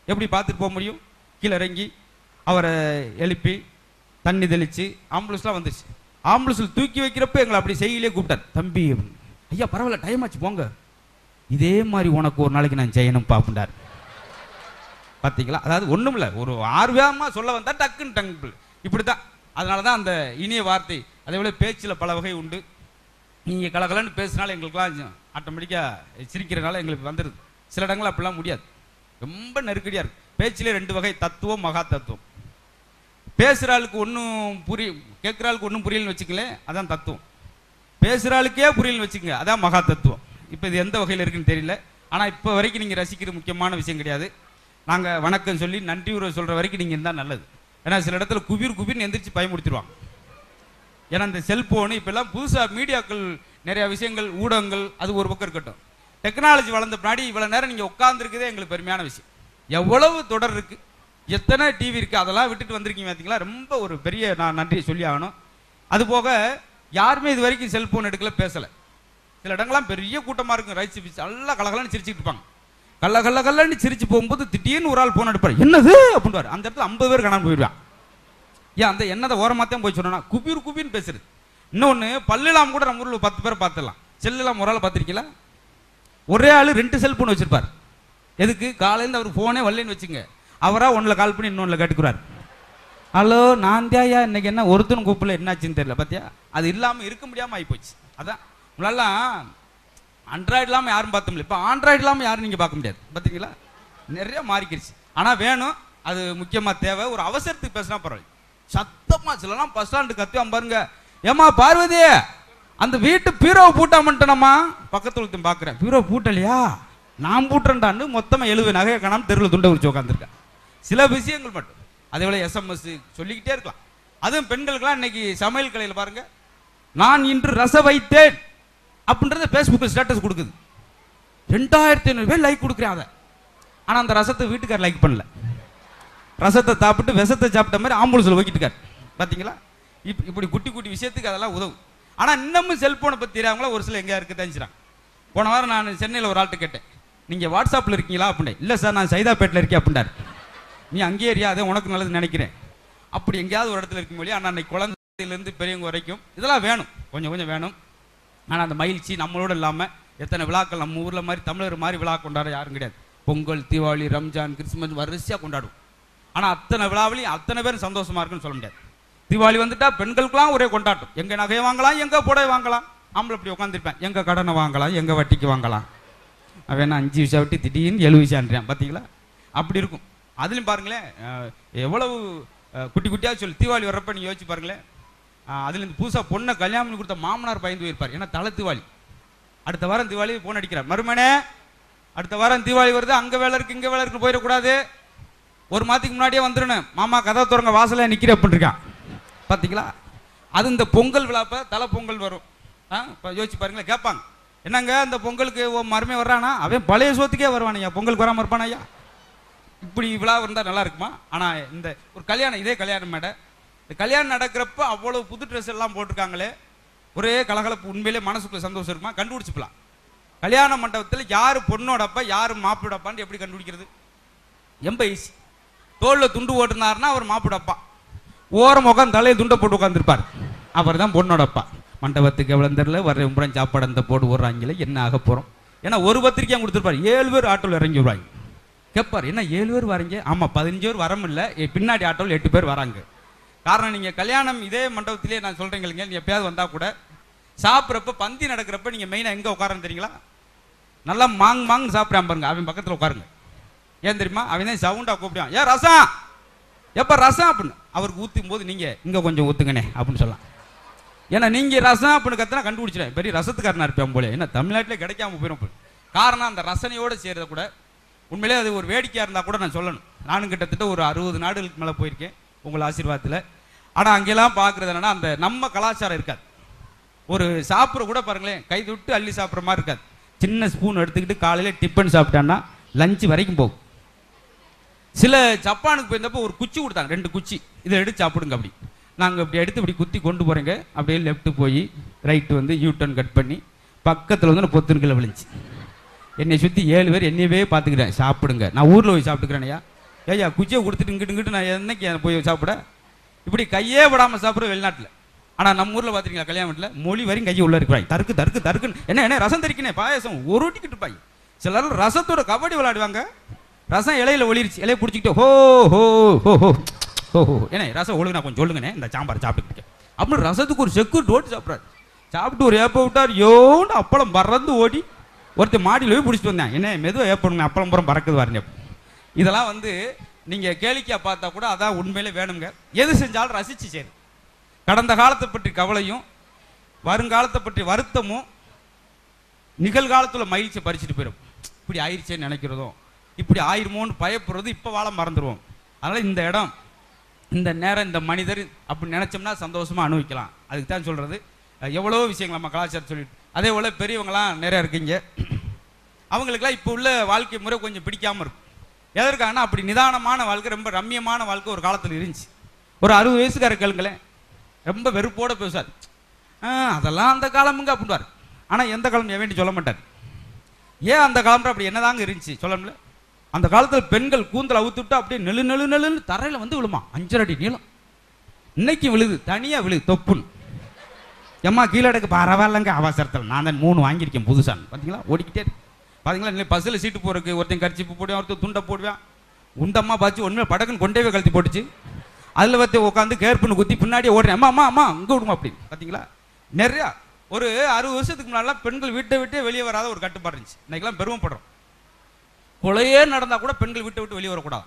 எப்படி பார்த்துட்டு போக முடியும்? கீழே இறங்கி அவரை எழுப்பி தண்ணி தெளித்து ஆம்புலன்ஸ்லாம் வந்துச்சு ஆம்புலன்ஸில் தூக்கி வைக்கிறப்ப எங்களை அப்படி செய்யலே கூப்பிட்டார். தம்பி ஐயா பரவாயில்ல டைம் ஆச்சு போங்க. இதே மாதிரி உனக்கு ஒரு நாளைக்கு நான் செய்யணும் பாப்புண்டார். பார்த்தீங்களா அதாவது ஒன்றும் இல்லை ஒரு ஆர்வமாக சொல்ல வந்தால் டக்குன்னு டங்கு இப்படி தான் அதனால தான் அந்த இனிய வார்த்தை அதே போல பேச்சில் பல வகை உண்டு. நீங்கள் கலகலன்னு பேசினாலும் எங்களுக்குலாம் ஆட்டோமேட்டிக்காக சிரிக்கிறனால எங்களுக்கு வந்துடுது சில இடங்கள் அப்படிலாம் முடியாது. ரொம்ப நெருக்கடியாக இருக்குது பேச்சிலே ரெண்டு வகை தத்துவம் மகா தத்துவம். பேசுற ஆளுக்கு ஒன்றும் புரி கேட்குற ஆளுக்கு ஒன்றும் புரியலன்னு வச்சுக்கங்களேன் அதான் தத்துவம். பேசுகிற ஆளுக்கே புரியலன்னு வச்சுக்கங்க அதான் மகா தத்துவம். இப்போ இது எந்த வகையில் இருக்குன்னு தெரியல. ஆனால் இப்போ வரைக்கும் நீங்கள் ரசிக்கிற முக்கியமான விஷயம் கிடையாது. நாங்கள் வணக்கம் சொல்லி நன்றி உறவு சொல்கிற வரைக்கும் நீங்கள் இருந்தால் நல்லது. ஏன்னா சில இடத்துல குபீர் குபீர்னு எந்திரிச்சு பயமுடுத்திடுவாங்க ஏன்னா இந்த செல்ஃபோனு இப்பெல்லாம் புதுசாக மீடியாக்கள் நிறையா விஷயங்கள் ஊடகங்கள் அது ஒரு பக்கம் இருக்கட்டும். டெக்னாலஜி வளர்ந்த பின்னாடி இவ்வளோ நேரம் நீங்கள் உட்காந்துருக்குதே எங்களுக்கு பெருமையான விஷயம். எவ்வளவு தொடர் இருக்குது எத்தனை டிவி இருக்குது அதெல்லாம் விட்டுட்டு வந்திருக்கீங்க பார்த்தீங்களா ரொம்ப ஒரு பெரிய நான் நன்றியை சொல்லி ஆகணும். அது போக யாருமே இது வரைக்கும் செல்போன் எடுக்கல பேசலை. சில இடங்கள்லாம் பெரிய கூட்டமாக இருக்கும். ரைஸ் பீச் நல்லா கலகலன்னு சிரிச்சுட்டு இருப்பாங்க. கல்ல கல்ல கல்லன்னு சிரிச்சு போகும்போது திடீர்னு ஒரு ஆள் ஃபோன் எடுப்பார். என்னது? அப்படின்வார் அந்த இடத்துல ஐம்பது பேர் காணாமல் போயிடுவான் ஏன் அந்த என்னதை ஓரமாத்தான் போய் சொன்னா குபீர் குபீர்னு பேசுறது. இன்னொன்று பல்லுலாம் கூட நம்ம ஊரில் பத்து பேர் பார்த்துடலாம். செல்லுலாம் ஒரு ஆள் பார்த்துருக்கீங்களா? ஒரே ஆள் ரெண்டு செல்போன் வச்சுருப்பார். எதுக்கு? காலையில் அவர் ஃபோனே வரலன்னு வச்சுங்க அவராக ஒன்றில் கால் பண்ணி இன்னொன்றில் கேட்டுக்கிறார். ஹலோ நான் தியாயா? இன்னைக்கு என்ன ஒருத்தனும் கூப்பிடல என்னாச்சுன்னு தெரியல பார்த்தியா அது இல்லாமல் இருக்க முடியாமல் ஆகிப்போச்சு அதான் உங்களெல்லாம் ஆண்ட்ராய்டு இல்லாமல் யாரும் பார்த்த முடியல. இப்போ ஆண்ட்ராய்டு இல்லாமல் யாரும் நீங்கள் பார்க்க முடியாது. பார்த்தீங்களா நிறைய மாறிக்கிடுச்சு ஆனால் வேணும் அது முக்கியமாக தேவை. ஒரு அவசரத்துக்கு பேசினா பரவாயில்ல. சத்தமாக சிலலாம் பஸ் ஸ்டாண்டு கத்துவான் பாருங்க. ஏமா பார்வதி அந்த வீட்டு பீரோவை பூட்டாமட்டனம்மா பக்கத்து ஒருத்தன் பார்க்குறேன் பீரோ பூட்டலையா? நான் பூட்டுறேன்டான்னு மொத்தமாக எழுவு நகையை காணாமல் தெருவில் துண்டை உரிச்சு உட்காந்துருக்கேன் சில விஷயங்கள் மட்டும். அதே போல எஸ்எம்எஸ் சொல்லிக்கிட்டே இருக்கலாம். அதுவும் பெண்களுக்கெல்லாம் இன்னைக்கு சமையல் கலையில் பாருங்க நான் இன்று ரச வைத்தேன் அப்படின்றத ஃபேஸ்புக்கில் ஸ்டேட்டஸ் கொடுக்குது. ரெண்டாயிரத்தி ஐநூறு பேர் லைக் கொடுக்குறேன் அதை. ஆனா அந்த ரசத்தை வீட்டுக்கார் லைக் பண்ணல. ரசத்தை சாப்பிட்டு விஷத்தை சாப்பிட்ட மாதிரி ஆம்புலன்ஸில் ஓக்கிட்டுக்கார் பாத்தீங்களா? இப் இப்படி குட்டி குட்டி விஷயத்துக்கு அதெல்லாம் உதவும். ஆனால் இன்னமும் செல்போனை பத்தி தெரியாமலாம் ஒரு சில எங்கேயா இருக்க தெரிஞ்சுறாங்க போன வாரம் நான் சென்னையில் ஒரு ஆள்கிட்ட கேட்டேன் நீங்கள் வாட்ஸ்அப்ல இருக்கீங்களா? அப்படின்னு இல்லை சார் நான் சைதாப்பேட்டில் இருக்கேன் அப்படின்றாரு நீ அங்கேயே இருக்கியா? உனக்கு நல்லது நினைக்கிறேன். அப்படி எங்கேயாவது ஒரு இடத்துல இருக்கும் மொழி ஆனால் அன்னைக்கு குழந்தையிலேருந்து பெரியவங்க வரைக்கும் இதெல்லாம் வேணும். கொஞ்சம் கொஞ்சம் வேணும். ஆனால் அந்த மகிழ்ச்சி நம்மளோட இல்லாமல் எத்தனை விழாக்கள் நம்ம ஊரில் மாதிரி தமிழர் மாதிரி விழா கொண்டாட யாரும் கிடையாது. பொங்கல் தீபாவளி ரம்ஜான் கிறிஸ்துமஸ் வரிசையாக கொண்டாடுவோம். ஆனால் அத்தனை விழாவிலையும் அத்தனை பேரும் சந்தோஷமாக இருக்குன்னு சொல்ல முடியாது. தீபாவளி வந்துட்டா பெண்களுக்கெல்லாம் ஒரே கொண்டாட்டம். எங்கே நகையை வாங்கலாம் எங்கே புடவை வாங்கலாம். ஆம்பளை இப்படி உட்காந்துருப்பேன் எங்கே கடனை வாங்கலாம் எங்கே வட்டிக்கு வாங்கலாம். வேணா அஞ்சு விஷயம் வட்டி திடீர்னு எழுபது பார்த்தீங்களா அப்படி இருக்கும். அதுலையும் பாருங்களேன் எவ்வளவு குட்டி குட்டியாக சொல்லி தீபாவளி வர்றப்ப நீங்கள் யோசிச்சு பாருங்களேன். அதுலேருந்து புதுசாக பொண்ணை கல்யாணம் பண்ணி கொடுத்த மாமனார் பயந்து போயிருப்பார் ஏன்னா தலை தீபாவளி. அடுத்த வாரம் தீபாவளி போன் அடிக்கிறார். மறுமனே அடுத்த வாரம் தீபாவளி வருது அங்கே வேலை இருக்கு இங்கே வேலை இருக்கு போயிடக்கூடாது. ஒரு மாதத்துக்கு முன்னாடியே வந்துடணும். மாமா கதை துறங்க வாசலில் நிற்கிற அப்படின்ட்டுருக்கான் பார்த்தீங்களா அது இந்த பொங்கல் விழாப்போ தலை பொங்கல் வரும். ஆ இப்போ யோசிச்சு பாருங்களேன் கேட்பாங்க. என்னங்க இந்த பொங்கலுக்கு உன் மருமே வர்றானா? அவன் பழைய சோத்துக்கே வருவானையா பொங்கலுக்கு வராமல் இருப்பானா ஐயா? இப்படி விழா இருந்தால் நல்லா இருக்குமா? ஆனால் இந்த ஒரு கல்யாணம் இதே கல்யாணம் மேடை இந்த கல்யாணம் நடக்கிறப்ப அவ்வளோ புது ட்ரெஸ் எல்லாம் போட்டிருக்காங்களே ஒரே கலகலப்பு உண்மையிலே மனசுக்குள்ள சந்தோஷம் இருக்குமா? கண்டுபிடிச்சுக்கலாம். கல்யாண மண்டபத்தில் யார் பொண்ணோடப்பா யார் மாப்பிடப்பான்னு எப்படி கண்டுபிடிக்கிறது? எம்ப ஈஸி தோளில் துண்டு ஓட்டுனாருன்னா அவர் மாப்பிடப்பா ஓரம் உட்காந்து தலையில் துண்டை போட்டு உட்காந்துருப்பார் அவர் தான் பொண்ணோட அப்பா மண்டபத்துக்கு எவ்வளோ தெரில வர உம்புறம் சாப்பாடு அந்த போட்டு ஓடுறாங்களே என்ன ஆக போகிறோம் ஏன்னா ஒரு பத்திரிக்கையாக கொடுத்துருப்பார். ஏழு பேர் ஆட்டோவில் இறங்கி வருவாங்க. கேட்பார் என்ன ஏழு பேர் வரீங்க? ஆமாம் பதினஞ்சு பேர் வரமில்ல முடியல. பின்னாடி ஆட்டோவில் எட்டு பேர் வராங்க. காரணம் நீங்கள் கல்யாணம் இதே மண்டபத்திலே நான் சொல்றேங்க நீ எப்பயாவது வந்தால் கூட சாப்பிட்றப்ப பந்தி நடக்கிறப்ப நீங்கள் மெயினாக எங்கே உட்காரன்னு தெரியுங்களா? நல்லா மாங் மாங் சாப்பிடாம பாருங்க அவன் பக்கத்தில் உட்காருங்க. ஏன் தெரியுமா? அவன் தான் சவுண்டாக கூப்பிடுவான். ஏன் ரசம்! எப்போ ரசம்! அப்படின்னு. அவருக்கு ஊற்றும் போது நீங்கள் இங்கே கொஞ்சம் ஊற்றுங்கண்ணே அப்படின்னு சொல்லலாம் ஏன்னா நீங்கள் ரசம்! அப்படின்னு கத்தினா கண்டுபிடிச்சிடேன் பெரிய ரசத்துக்காரனா இருப்பேன் போல. ஏன்னா தமிழ்நாட்டிலே கிடைக்காம போயிடும் காரணம் அந்த ரசனையோடு செய்யறத கூட உண்மையிலே அது ஒரு வேடிக்கையாக இருந்தால் கூட நான் சொல்லணும். நானும் கிட்டத்தட்ட ஒரு அறுபது நாடுகளுக்கு மேலே போயிருக்கேன் உங்கள் ஆசீர்வாதத்தில். ஆனால் அங்கெல்லாம் பார்க்குறது என்னன்னா அந்த நம்ம கலாச்சாரம் இருக்காது. ஒரு சாப்பிட்ற கூட பாருங்களேன் கை தொட்டு அள்ளி சாப்பிட்ற மாதிரி இருக்காது. சின்ன ஸ்பூன் எடுத்துக்கிட்டு காலையில் டிஃபன் சாப்பிட்டான்னா லஞ்ச் வரைக்கும் போகும். சில ஜப்பானுக்கு போயிருந்தப்போ ஒரு குச்சி கொடுத்தாங்க ரெண்டு குச்சி. இதை எடுத்து சாப்பிடுங்க அப்படி. நாங்கள் இப்படி எடுத்து இப்படி குத்தி கொண்டு போகிறேங்க அப்படியே லெஃப்ட்டு போய் ரைட்டு வந்து யூ டர்ன் கட் பண்ணி பக்கத்தில் வந்து பொத்துனுக்கில் விழுந்துச்சு. என்னை சுற்றி ஏழு பேர் என்னையவே பார்த்துக்கிறேன் சாப்பிடுங்க. நான் ஊரில் போய் சாப்பிட்டுக்கிறேனையா. ஐயா குச்சியை கொடுத்துட்டு இங்கிட்டு இங்கிட்டு நான் என்னைக்கு போய் சாப்பிட? இப்படி கையே விடாமல் சாப்பிட்ற வெளிநாட்டில். ஆனால் நம்ம ஊரில் பார்த்துருக்கீங்களா கல்யாண வீட்டில்? மொழி வரையும் கையை உள்ளே இருக்கிறாய். தருக்கு தருக்கு தருக்குன்னு. என்ன என்ன ரசம் தரிக்கணே பாயசம். ஒரு ஊட்டிக்கிட்டு இருப்பாய் சிலர் ரசத்தோட கபடி விளையாடுவாங்க. ரசம் இலையில ஒளிருச்சு. இலையை பிடிச்சிக்கிட்டு ஹோ ஹோ ஹோ ஹோ. ஹோ ஹோ என்ன ரசம் ஒழுங்கு கொஞ்சம் சொல்லுங்கண்ணே. இந்த சாம்பார் சாப்பிட்டுக்கிட்டு. அப்படின்னு ரசத்துக்கு ஒரு செக்கு ஓட்டு சாப்பிட்றாரு. சாப்பிட்டு ஒரு ஏப்ப விட்டார். யோன்னு அப்பளம் பறந்து ஓடி ஒருத்தர் மாடியில் போய் பிடிச்சிட்டு வந்தேன். என்ன மெதுவாக ஏற்படுங்க அப்பளம் புறம் பறக்குது வரணும் இதெல்லாம் வந்து நீங்கள் கேளிக்கையாக பார்த்தா கூட அதான் உண்மையிலே வேணுங்க. எது செஞ்சாலும் ரசித்து செய்யும் கடந்த காலத்தை பற்றி கவலையும் வருங்காலத்தை பற்றி வருத்தமும் நிகழ்காலத்தில் மகிழ்ச்சியை பறிச்சுட்டு போயிடும் இப்படி ஆயிடுச்சேன்னு நினைக்கிறதும் இப்படி ஆயிருமோன்னு பயப்படுறது இப்போ வாழ மறந்துடுவோம் அதனால் இந்த இடம் இந்த நேரம் இந்த மனிதர் அப்படி நினச்சோம்னா சந்தோஷமாக அனுபவிக்கலாம். அதுக்கு தான் சொல்கிறது எவ்வளோ விஷயங்கள் நம்ம கலாச்சாரம் சொல்லிட்டு அதே போல் பெரியவங்களாம் நிறையா இருக்கீங்க. அவங்களுக்குலாம் இப்போ உள்ள வாழ்க்கை முறை கொஞ்சம் பிடிக்காமல் இருக்கும். எதற்காகனா அப்படி நிதானமான வாழ்க்கை ரொம்ப ரம்மியமான வாழ்க்கை ஒரு காலத்தில் இருந்துச்சு. ஒரு அறுபது வயசுக்கார கேளுங்களேன். ரொம்ப வெறுப்போடு பேசுவார். அதெல்லாம் அந்த காலமுங்க அப்படின்வார் ஆனால் எந்த காலம் வேண்டி சொல்ல மாட்டார். ஏன் அந்த காலத்துல அப்படி என்னதாங்க இருந்துச்சு சொல்லணும்ல? அந்த காலத்தில் பெண்கள் கூந்தல் அவுத்துட்டு அப்படியே நெழு நெழு நெழுன்னு தரையில் வந்து விழுமா. அஞ்சரை அடி நீளம். இன்னைக்கு விழுது தனியாக விழுது தொப்புன்னு. எம்மா கீழே எடுக்க பரவாயில்லங்க அவசரத்தில். நான் தான் மூணு வாங்கியிருக்கேன் புதுசான் பார்த்தீங்களா ஓடிக்கிட்டே பார்த்தீங்களா இல்லை பஸ்ஸில் சீட்டு போகிறதுக்கு ஒருத்தன் கரிச்சிப்பு போடுவான் ஒருத்தர் துண்டை போடுவான். உண்டம்மா பாச்சு ஒன்றுமே படக்குன்னு கொண்டே கழுத்தி போட்டுச்சு. அதில் பார்த்து உட்காந்து கேர்ப்புன்னு குத்தி பின்னாடியே ஓடுறேன். அம்மா அம்மா அம்மா இங்கே விடுமா அப்படின்னு. பார்த்தீங்களா நிறையா. ஒரு அறுபது வருஷத்துக்கு முன்னாடிலாம் பெண்கள் வீட்டை விட்டு வெளியே வராத ஒரு கட்டுப்பாடு இருந்துச்சு. இன்னைக்கெல்லாம் பெருமைப்படுறோம் கொலையே நடந்தால் கூட பெண்கள் வீட்டை விட்டு வெளியே வரக்கூடாது.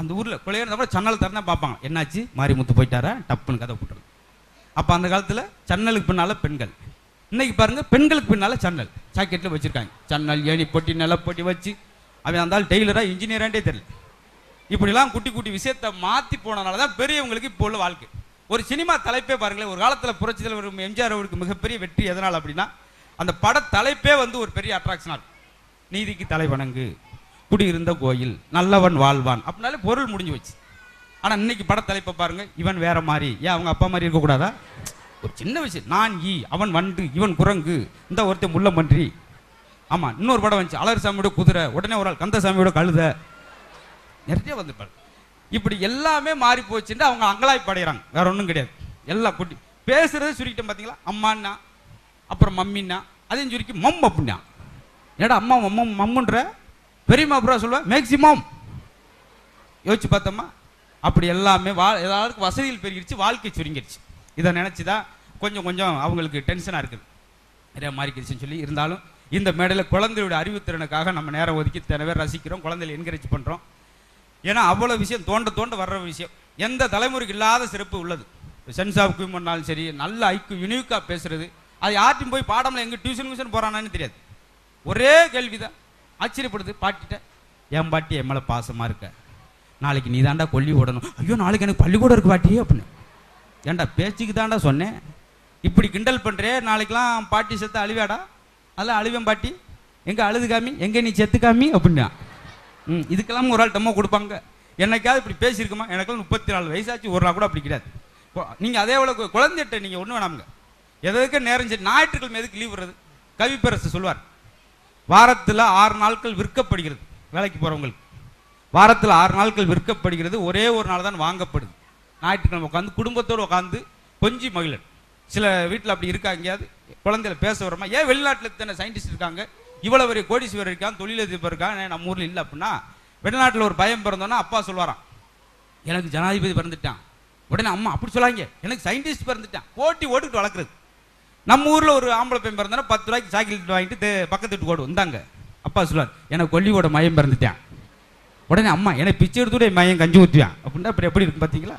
அந்த ஊரில் கொலையே இருந்தால் கூட சன்னல் திறந்தா பார்ப்பாங்க. என்னாச்சு? மாரிமுத்து போயிட்டாரா? டப்புன்னு கதை போட்டுரு அப்போ அந்த காலத்தில் சன்னலுக்கு பின்னால பெண்கள். இன்னைக்கு பாருங்கள் பெண்களுக்கு பின்னால சன்னல். ஜாக்கெட்டில் வச்சுருக்காங்க. சன்னல் ஏணி பொட்டி நிலப்பொட்டி வச்சு. அவன் அந்தாலும் டெய்லராக இன்ஜினியராண்டே தெரியல. இப்படிலாம் குட்டி குட்டி விஷயத்தை மாற்றி போனனால தான் பெரியவங்களுக்கு இப்போ உள்ள வாழ்க்கை. ஒரு சினிமா தலைப்பே பாருங்களேன் ஒரு காலத்தில் புரட்சி தலைவர் எம்ஜிஆர் அவருக்கு மிகப்பெரிய வெற்றி எதனால் அப்படின்னா அந்த பட தலைப்பே வந்து ஒரு பெரிய அட்ராக்ஷனாக இருக்கும். நீதிக்கு தலைவணங்கு. குடியிருந்த கோயில் நல்லவன் வாழ்வான். அப்படின்னாலே பொருள் முடிஞ்சு வச்சு ஆனால் இன்னைக்கு படத்தலைப்பை தலைப்பை பாருங்க இவன் வேற மாதிரி. ஏன் அவங்க அப்பா மாதிரி இருக்கக்கூடாதா? ஒரு சின்ன விஷயம். நான் ஈ அவன் வண்டு இவன் குரங்கு இந்த ஒருத்தன் முள்ள மன்றி. ஆமாம் இன்னொரு படம் வந்துச்சு. அலர் சாமியோட குதிரை உடனே ஒரு ஆள் கந்தசாமியோட கழுத. நிறைய வந்து இப்படி எல்லாமே மாறி போச்சுன்னு அவங்க அங்கலாய் படைகிறாங்க வேற ஒன்றும் கிடையாது. எல்லாம் குட்டி பேசுறது சுருக்கிட்டேன் பார்த்தீங்களா அம்மான்னா அப்புறம் மம்மின்னா அதையும் சுருக்கி மம் அப்படின்னா. ஏடா அம்மா மம்மம் மம்முன்ற? பெரியம்மா அப்புறம் சொல்லுவேன் மேக்சிமம் யோசிச்சு பார்த்தோம்மா அப்படி எல்லாமே வா ஏதாவது வசதிகள் பெருகிடுச்சு வாழ்க்கை சுருங்கிடுச்சு இதை நினச்சி தான் கொஞ்சம் கொஞ்சம் அவங்களுக்கு டென்ஷனாக இருக்குது. நிறைய மாறிக்கிடுச்சுன்னு சொல்லி இருந்தாலும் இந்த மேடையில் குழந்தையோட அறிவுத்திறனுக்காக நம்ம நேரம் ஒதுக்கி இத்தனை பேர் ரசிக்கிறோம் குழந்தைகளை என்கரேஜ் பண்ணுறோம் ஏன்னா அவ்வளோ விஷயம் தோண்ட தோண்ட வர்ற விஷயம். எந்த தலைமுறைக்கு இல்லாத சிறப்பு உள்ளது. சென்ஸ் ஆஃப் ஹியூமன்னாலும் சரி நல்ல ஐக்கு யூனிக்காக பேசுறது. அது யார்ட்டும் போய் பாடம்ல எங்கே டியூஷன் டியூஷன் போகிறானான்னு தெரியாது. ஒரே கேள்விதான். ஆச்சரியப்படுது பாட்டிட்ட என் பாட்டி என் மேலே பாசமாக இருக்க? நாளைக்கு நீ தாண்டா கொல்லி ஓடணும். ஐயோ நாளைக்கு எனக்கு பள்ளிக்கூடம் இருக்கு பாட்டி அப்படின்னு. ஏன்டா பேச்சுக்கு தாண்டா சொன்னேன். இப்படி கிண்டல் பண்ணுறே நாளைக்கெல்லாம் பாட்டி செத்து அழுவேடா. அதெல்லாம் அழுவேன் பாட்டி. எங்கே அழுது காமி? எங்கே நீ செத்து காமி? அப்படின்னா. ம் இதுக்கெல்லாம் ஒரு ஆள் டம்மோ கொடுப்பாங்க. என்னைக்காவது இப்படி பேசியிருக்குமா? எனக்கெல்லாம் முப்பத்தி நாலு வயசாச்சு ஒரு நாள் கூட அப்படி கிடையாது. நீங்கள் அதே அவ்வளோ குழந்தைகிட்ட நீங்கள் ஒன்றும் வேணாமுங்க. எதுக்கு நேரம் சரி ஞாயிற்றுக்கிழமை எதுக்கு லீவ் வருது கவிப்பரசு சொல்வார். வாரத்தில் ஆறு நாட்கள் விற்கப்படுகிறது வேலைக்கு போகிறவங்களுக்கு வாரத்தில் ஆறு நாட்கள் விற்கப்படுகிறது. ஒரே ஒரு நாள் தான் வாங்கப்படுது. ஞாயிற்றுக்கிழமை உட்காந்து குடும்பத்தோடு உட்காந்து கொஞ்சி மகிழன் சில வீட்டில் அப்படி இருக்கா எங்கேயாவது? குழந்தையில பேச வரமா ஏன் வெளிநாட்டில் இத்தனை சயின்டிஸ்ட் இருக்காங்க? இவ்வளோ பெரிய கோடீஸ்வரர் இருக்கான் தொழிலதிபர் இருக்கான் நம்ம ஊரில் இல்லை அப்படின்னா வெளிநாட்டில் ஒரு பயம் பிறந்தோன்னா அப்பா சொல்லுவாராம் எனக்கு ஜனாதிபதி பிறந்துட்டான். உடனே அம்மா அப்படி சொல்லாங்க எனக்கு சயின்டிஸ்ட் பிறந்துட்டான். போட்டி ஓட்டுக்கிட்டு வளர்க்குறது. நம்ம ஊரில் ஒரு ஆம்பளை பையன் பிறந்தோன்னா பத்து ரூபாய்க்கு சாக்லேட் வாங்கிட்டு பக்கத்து வீட்டுக்கு ஓடு வந்தாங்க அப்பா சொல்லுவார் எனக்கு கொல்லியோட மயம் பிறந்துட்டான். உடனே அம்மா எனக்கு பிச்சை எடுத்துட்டு என் மயம் கஞ்சி ஊற்றுவேன் அப்படின்னா அப்புறம் எப்படி இருக்கும் பார்த்தீங்களா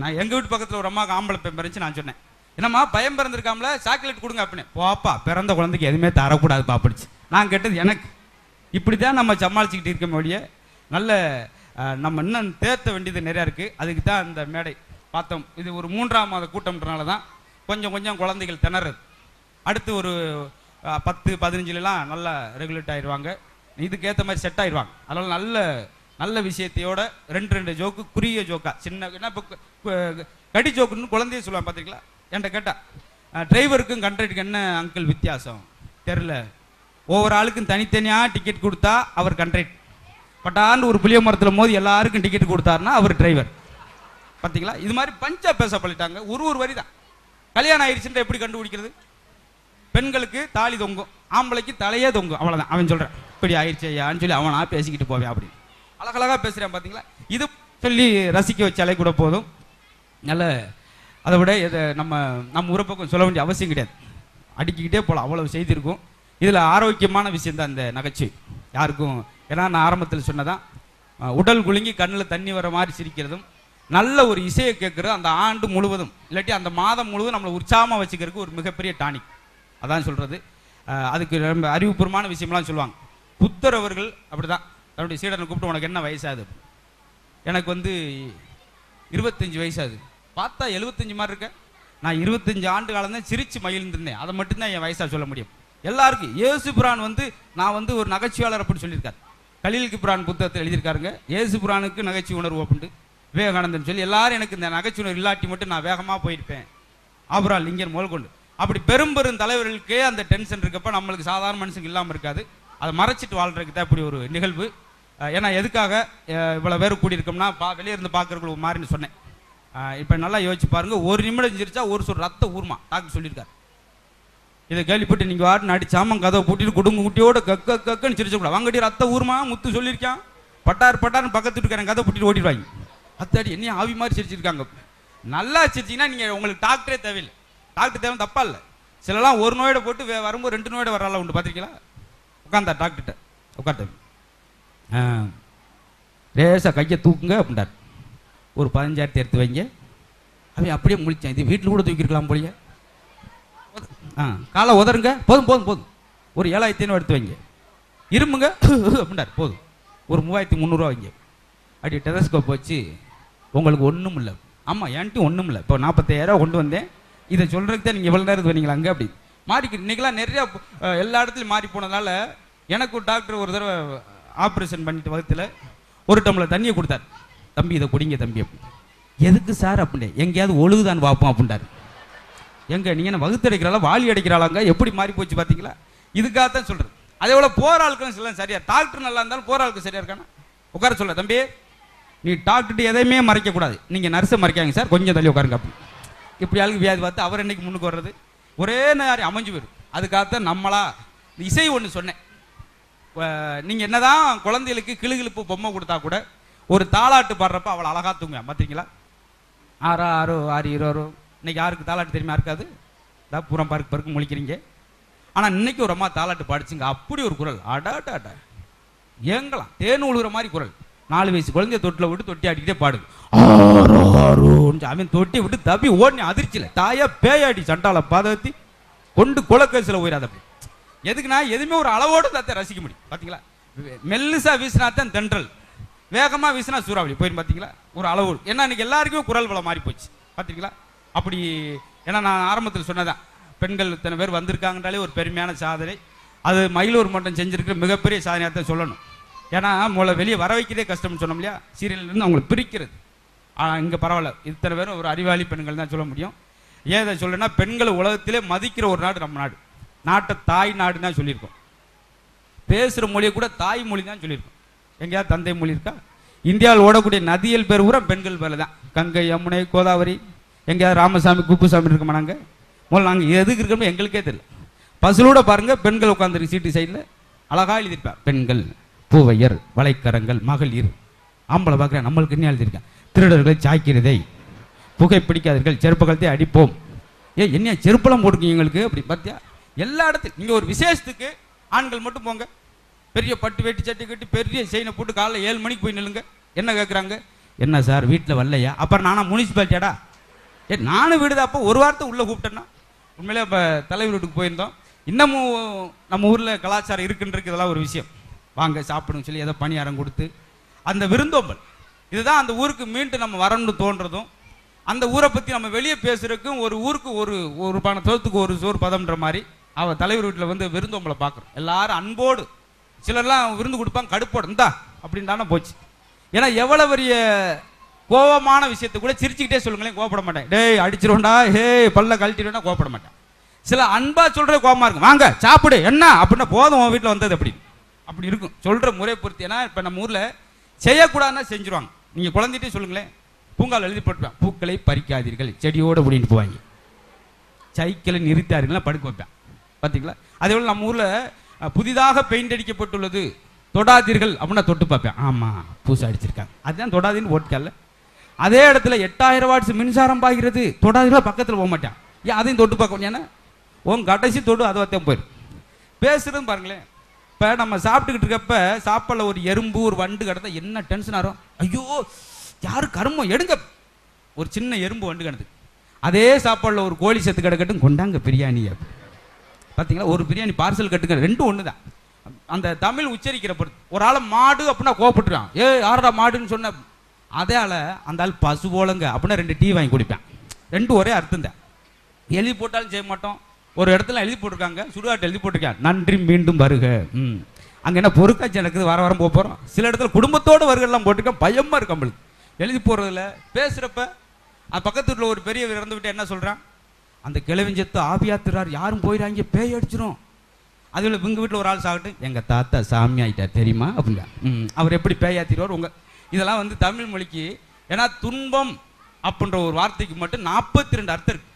நான் எங்கள் வீட்டு பக்கத்தில் ஒரு அம்மாவுக்கு ஆம்பளை பையன் பிறந்துச்சு நான் சொன்னேன். என்னம்மா பயம் பிறந்திருக்காமல? சாக்லேட் கொடுங்க அப்படின்னு. போப்பா பிறந்த குழந்தைக்கு எதுவுமே தரக்கூடாது அப்படிச்சு நான் கேட்டது எனக்கு இப்படி தான் நம்ம சமாளிச்சுக்கிட்டு இருக்க முடிய நல்ல நம்ம இன்னும் தேர்த்த வேண்டியது நிறையா இருக்குது அதுக்கு தான் இந்த மேடை பார்த்தோம். இது ஒரு மூன்றாம் மாத கூட்டம்ன்றனால தான் கொஞ்சம் கொஞ்சம் குழந்தைகள் திணறது. அடுத்து ஒரு பத்து பதினஞ்சுலாம் நல்லா ரெகுலேட் ஆயிடுவாங்க இதுக்கேற்ற மாதிரி செட் ஆயிடுவாங்க அதனால் நல்ல நல்ல விஷயத்தையோட ரெண்டு ரெண்டு ஜோக்கு குறுகிய ஜோக்கா. சின்ன என்ன இப்போ கடி ஜோக்குன்னு குழந்தைய சொல்லுவாங்க பார்த்துருக்கீங்களா? என்கிட்ட கேட்டா டிரைவருக்கும் கண்டக்டருக்கு என்ன அங்கிள் வித்தியாசம்? தெரில ஒவ்வொரு ஆளுக்கும் தனித்தனியாக டிக்கெட் கொடுத்தா அவர் கண்டக்ட் பட்டாண்டு ஒரு புளிய மரத்தில் மோதி எல்லாருக்கும் டிக்கெட் கொடுத்தாருன்னா அவர் டிரைவர் பார்த்தீங்களா இது மாதிரி பஞ்சா பேச பண்ணிட்டாங்க ஒரு ஒரு வரி தான். கல்யாணம் ஆயிடுச்சுன்ற எப்படி கண்டுபிடிக்கிறது? பெண்களுக்கு தாலி தொங்கும் ஆம்பளைக்கு தலையே தொங்கும். அவ்வளோதான் அவன் சொல்கிறான் இப்படி ஆயிடுச்சு ஐயான்னு சொல்லி அவனா பேசிக்கிட்டு போவேன் அப்படி அழகழகாக பேசுகிறேன் பார்த்தீங்களா இது சொல்லி ரசிக்க வச்சாலே கூட போதும். நல்ல அதை விட இதை நம்ம நம்ம ஊரை பக்கம் சொல்ல வேண்டிய அவசியம் கிடையாது. அடிக்கிக்கிட்டே போகலாம் அவ்வளவு செய்தி இருக்கும் இதில் ஆரோக்கியமான விஷயம் தான் இந்த நகைச்சுவை யாருக்கும் ஏன்னா நான் ஆரம்பத்தில் சொன்னதான் உடல் குலுங்கி கண்ணில் தண்ணி வர மாதிரி சிரிக்கிறதும் நல்ல ஒரு இசையை கேட்கறது அந்த ஆண்டு முழுவதும். இல்லாட்டி அந்த மாதம் முழுவதும் நம்மளை உற்சாகமாக வச்சுக்கிறதுக்கு ஒரு மிகப்பெரிய டானிக். அதான் சொல்கிறது அதுக்கு ரொம்ப அறிவுபூர்வமான விஷயம்லாம் சொல்லுவாங்க. புத்தர் அவர்கள் அப்படிதான். தன்னுடைய சீடனை கூப்பிட்டு உனக்கு என்ன வயசாது எனக்கு வந்து இருபத்தஞ்சு வயசாது பார்த்தா எழுபத்தஞ்சு மாதிரி இருக்க. நான் இருபத்தஞ்சு ஆண்டு காலம் தான் சிரிச்சு மகிழ்ந்திருந்தேன். அதை மட்டும்தான் என் வயசாக சொல்ல முடியும். எல்லாருக்கும் ஏசு புரான் வந்து நான் வந்து ஒரு நகைச்சுவையாளர் அப்படின்னு சொல்லியிருக்காரு. கலீல் கிப்ரான் புத்தகத்தை எழுதியிருக்காருங்க. ஏசு புரானுக்கு நகைச்சுவை உணர்வு அப்படின்ட்டு விவேகானந்தன் சொல்லி எல்லாரும் எனக்கு இந்த நகைச்சுவை உணர்வு இல்லாட்டி மட்டும் நான் வேகமாக போயிருப்பேன். ஆபரால் இங்கே முதல்கொண்டு அப்படி பெரும் பெரும் தலைவர்களுக்கே அந்த டென்ஷன் இருக்கப்ப நம்மளுக்கு சாதாரண மனுஷங்க இல்லாமல் இருக்காது. அதை மறைச்சிட்டு வாழ்றதுக்கு தான் இப்படி ஒரு நிகழ்வு. ஏன்னா எதுக்காக இவ்வளோ பேர் கூடியிருக்கோம்னா பா வெளியே இருந்து பார்க்கறவங்களுக்கு ஒரு மாதிரின்னு சொன்னேன். இப்போ நல்லா யோசிச்சு பாருங்கள் ஒரு நிமிடம் சிரிச்சா ஒரு சொல் ரத்த ஊர்மா டாக்டர் சொல்லியிருக்காரு. இதை கேள்விப்பட்டு நீங்கள் வாட்டு அடிச்சாம கதவை பூட்டிட்டு குடும்ப குட்டியோட கக்க கக்கன்னு சிரிச்ச வாங்கடி ரத்த ஊர்மா முத்து சொல்லியிருக்கான். பட்டார் பட்டார்னு பக்கத்து இருக்கிறேன் கதை பூட்டிட்டு ஓட்டிடுவாங்க அத்தாடி என்ன ஆவி மாதிரி சிரிச்சிருக்காங்க. நல்லா சிரிச்சீங்கன்னா நீங்கள் உங்களுக்கு டாக்டரே தேவையில்லை. டாக்டர் தேவை தப்பா இல்லை. சிலலாம் ஒரு நோயோட போட்டு வே- வரும்போது ரெண்டு நோயோட வரால உண்டு பார்த்தீங்களா உட்காந்தா டாக்டர்கிட்ட. உட்காந்து லேசாக கையை தூக்குங்க அப்படின்றார். ஒரு பதினஞ்சாயிரத்தி எடுத்து வைங்க. அவன் அப்படியே முழிச்சான். இது வீட்டில் கூட தூக்கிருக்கலாம் போலியே. ஆ காலை உதருங்க போதும் போதும் போதும். ஒரு ஏழாயிரத்தி ஐநூறு எடுத்து வைங்க. இருமுங்க அப்படின்றார். போதும். ஒரு மூவாயிரத்தி முந்நூறுரூவா வைங்க. அப்படி டெலஸ்கோப் வச்சு உங்களுக்கு ஒன்றும் இல்லை. ஆமாம் என்கிட்ட ஒன்றும் இல்லை. இப்போ நாற்பத்தாயிரம் கொண்டு வந்தேன். இதை சொல்கிறதுக்கு தான் நீங்கள் இவ்வளோ நேரம் பண்ணீங்களா அங்கே அப்படி. மாறிக்கிட்டு இன்றைக்கெல்லாம் நிறையா எல்லா இடத்துலையும் மாறி போனதுனால எனக்கு டாக்டர் ஒரு தடவை ஆப்ரேஷன் பண்ணிட்டு வகத்தில் ஒரு டம்ளர் தண்ணியை கொடுத்தார். தம்பி இதை குடிங்க தம்பி எதுக்கு சார் அப்படின்னு? எங்கேயாவது ஒழுகுதான் பார்ப்போம் அப்படின்றாரு. எங்க நீ என்ன வகுத்து அடிக்கிறாளா வாளி அடைக்கிறாளாங்க? எப்படி மாறி போச்சு பார்த்தீங்களா இதுக்காக தான் சொல்றது. அதே போல போகிற ஆளுக்கும் சில சரியா டாக்டர் நல்லா இருந்தாலும் போற ஆளுக்கு சரியா இருக்கானா? உட்கார சொல்ல தம்பி நீ டாக்டர்கிட்ட எதையுமே மறைக்க கூடாது. நீங்க நர்ஸை மறைக்காங்க சார். கொஞ்சம் தள்ளி உட்காருங்க அப்படி இப்படி ஆளுக்கு வியாதி பார்த்து அவர் என்னைக்கு முன்னுக்கு வர்றது? ஒரே நேரம் அமைஞ்சு போயிடும். அதுக்காகத்தான் நம்மளா இசை ஒன்று சொன்னேன். நீங்கள் என்னதான் குழந்தைகளுக்கு கிளுகிழுப்பு பொம்மை கொடுத்தா கூட ஒரு தாலாட்டு பாடுறப்ப அவளை அழகா தூங்க பார்த்தீங்களா ஆறா ஆறோ ஆறு இருவரோ இன்னைக்கு யாருக்கு தாலாட்டு தெரியுமா? இருக்காது இதா பூரம் பருக்கு பருக்கு முழிக்கிறீங்க. ஆனால் இன்னைக்கு ஒரு அம்மா தாளாட்டு பாடிச்சுங்க. அப்படி ஒரு குரல். அடா ஏங்கலாம். தேன் உழுகிற மாதிரி குரல். நாலு வயசு குழந்தைய தொட்டில் விட்டு தொட்டி ஆடிக்கிட்டே பாடுது அவன் தொட்டி விட்டு தப்பி ஓடினி அதிர்ச்சியில். தாயா பேயாடி சண்டால பாதத்தி கொண்டு குலக்கேசில் உயிராதப்படி எதுக்குன்னா எதுவுமே ஒரு அளவோடு தத்தை ரசிக்க முடியும். பார்த்தீங்களா மெல்லுசா வீசினா தான் தென்றல். வேகமாக வீசினா சூறாவளி. போயிருந்து பார்த்தீங்களா ஒரு அளவோடு ஏன்னா இன்னைக்கு எல்லாருக்குமே குரல் வளம் மாறி போச்சு. பார்த்தீங்களா அப்படி ஏன்னா நான் ஆரம்பத்தில் சொன்னதான். பெண்கள் இத்தனை பேர் வந்திருக்காங்கன்றாலே ஒரு பெருமையான சாதனை. அது மயிலூர் மட்டும் செஞ்சிருக்கிற மிகப்பெரிய சாதனையாக தான் சொல்லணும். ஏன்னா மூளை வெளியே வர வைக்கிறதே கஷ்டம்னு சொன்னோம் இல்லையா? சீரியல்லேருந்து அவங்களை பிரிக்கிறது. ஆனால் இங்கே பரவாயில்ல. இத்தனை பேரும் ஒரு அறிவாளி பெண்கள் தான் சொல்ல முடியும். ஏன் இதை சொல்லுன்னா பெண்களை உலகத்திலே மதிக்கிற ஒரு நாடு நம்ம நாடு. நாட்டை தாய் நாடு தான் சொல்லியிருக்கோம். பேசுகிற மொழியை கூட தாய் மொழி தான் சொல்லியிருக்கோம். எங்கேயாவது தந்தை மொழி இருக்கா? இந்தியாவில் ஓடக்கூடிய நதியல் பேர் பூரா பெண்கள் பேர் தான். கங்கை யமுனை கோதாவரி எங்கேயாவது ராமசாமி குப்புசாமி இருக்கோமா நாங்கள் முதல்ல நாங்கள் எதுக்கு இருக்கோமோ எங்களுக்கே தெரியல. பஸ்ஸிலூட பாருங்கள் பெண்கள் உட்காந்துருக்கு சீட்டு சைடில் அழகாக எழுதியிருப்பேன் பெண்கள் பூவையர் வலைக்கரங்கள் மகளிர். ஆம்பளை பார்க்குறேன் நம்மளுக்கு என்ன எழுதியிருக்கேன் திருடர்களை சாய்க்கிறதை. புகை பிடிக்காதீர்கள் செருப்பு கழுத்தை அடிப்போம். ஏ என்ன செருப்பெல்லாம் போட்டுருக்கீங்க எங்களுக்கு? அப்படி பார்த்தியா? எல்லா இடத்துலையும் நீங்கள் ஒரு விசேஷத்துக்கு ஆண்கள் மட்டும் போங்க. பெரிய பட்டு வெட்டி சட்டி கட்டி பெரிய செயினை போட்டு காலைல ஏழு மணிக்கு போய் நில்லுங்க. என்ன கேட்குறாங்க என்ன சார் வீட்டில் வரலையா? அப்புறம் நானா முனிசிபாலிட்டியாடா? ஏ நானும் விடுதா அப்போ ஒரு வாரத்தை உள்ளே கூப்பிட்டேன்னா உண்மையிலே இப்போ தலைவர் வீட்டுக்கு போயிருந்தோம். இன்னமும் நம்ம ஊரில் கலாச்சாரம் இருக்குன்றது இதெல்லாம் ஒரு விஷயம். வாங்க சாப்பிடுன்னு சொல்லி ஏதோ பணியாரம் கொடுத்து அந்த விருந்தோம்பல். இதுதான் அந்த ஊருக்கு மீண்டும் நம்ம வரணும்னு தோன்றதும் அந்த ஊரை பற்றி நம்ம வெளியே பேசுகிறதுக்கும் ஒரு ஊருக்கு ஒரு ஒரு பண தோத்துக்கு ஒரு சோறு பதம்ன்ற மாதிரி அவ தலைவர் வீட்டில் வந்து விருந்தோம்பலை பார்க்குறோம் எல்லாரும் அன்போடு. சிலர்லாம் விருந்து கொடுப்பாங்க கடுப்போடு. இந்தா அப்படின்னு தானே போச்சு. ஏன்னா எவ்வளவு பெரிய கோபமான விஷயத்தை கூட சிரிச்சுக்கிட்டே சொல்லுங்களேன் கோபப்பட மாட்டேன். டேய் அடிச்சிருவோண்டா ஹே பல்ல கழட்டிடுவேண்டா கோபப்பட மாட்டேன். சில அன்பா சொல்ற கோபமா இருக்கும். வாங்க சாப்பிடு என்ன? அப்படின்னா போதும் உன் வீட்டில் வந்தது அப்படி. அப்படி இருக்கும். சொல்ற முறை பொறுத்து. ஏன்னா இப்போ நம்ம ஊர்ல செய்யக்கூடாதுன்னா செஞ்சுருவாங்க. நீங்க குழந்தைகிட்டே சொல்லுங்களேன். பூங்கால் எழுதி போட்டுப்பேன் பூக்களை பறிக்காதீர்கள். செடியோடு முடிட்டு போவாங்க. சைக்கிளை நிறுத்தாருங்களா படுக்க வைப்பேன். பார்த்தீங்களா அதே போல் நம்ம ஊரில் புதிதாக பெயிண்ட் அடிக்கப்பட்டுள்ளது. தொடாதீர்கள் அப்படின்னா தொட்டு பார்ப்பேன். ஆமாம் பூசை அடிச்சிருக்காங்க. அதுதான் தொடாதீன்னு ஓட்டுக்கல்ல அதே இடத்துல எட்டாயிரம் வாட்ஸ் மின்சாரம் பாய்கிறது. தொடாதீர்கள்? பக்கத்தில் போக மாட்டேன். ஏன் அதையும் தொட்டு பார்க்க ஏன்னா உன் கடைசி தொடு அதை வத்தையும் போயிடும் பேசுறதும் பாருங்களேன். இப்போ நம்ம சாப்பிட்டுக்கிட்டு இருக்கப்ப சாப்பாடில் ஒரு எறும்பு ஒரு வண்டு கிடந்தா என்ன டென்ஷன் ஆகும் ஐயோ யார் கருமம் எடுங்க. ஒரு சின்ன எறும்பு வண்டு கிடந்து. அதே சாப்பாடில் ஒரு கோழி செத்து கிடக்கட்டும் கொண்டாங்க பிரியாணி பார்த்தீங்களா ஒரு பிரியாணி பார்சல் கட்டுங்க. ரெண்டும் ஒன்று தான் அந்த தமிழ் உச்சரிக்கிற பொறுத்து ஒரு ஆள் மாடு அப்படின்னா கோவப்பட்டுருவான். ஏ யாரடா மாடுன்னு சொன்ன அதே ஆளை அந்த ஆள் பசு போலங்க அப்படின்னா ரெண்டு டீ வாங்கி குடிப்பேன். ரெண்டும் ஒரே அர்த்தம் தான். எழுதி போட்டாலும் செய்ய மாட்டோம். ஒரு இடத்துல எழுதி போட்டிருக்காங்க. சுடுகாட்டு எழுதி போட்டிருக்காங்க. நன்றி மீண்டும் வருக. ம். அங்கே என்ன பொறுக்காச்சு எனக்கு வர வாரம் போக போகிறோம் சில இடத்துல குடும்பத்தோட வருகெல்லாம் போட்டிருக்கேன் பயமாக இருக்கு நம்மளுக்கு எழுதி போடுறதுல பேசுகிறப்ப பக்கத்து வீட்டில் ஒரு பெரியவர் இறந்து விட்டு என்ன சொல்கிறான் அந்த கிழவிஞ்சத்து ஆபியாத்துறார் யாரும் போயிடாங்க பேய் அடிச்சிடும் அதுல எங்கள் வீட்டில் ஒரு ஆள் சாகட்டும் எங்கள் தாத்தா சாமி ஆகிட்டார் தெரியுமா? அப்படிங்க ம் அவர் எப்படி பேயாத்திடுவார் உங்கள் இதெல்லாம் வந்து தமிழ் மொழிக்கு ஏன்னா துன்பம் அப்படின்ற ஒரு வார்த்தைக்கு மட்டும் நாற்பத்தி ரெண்டு அர்த்தம் இருக்கு.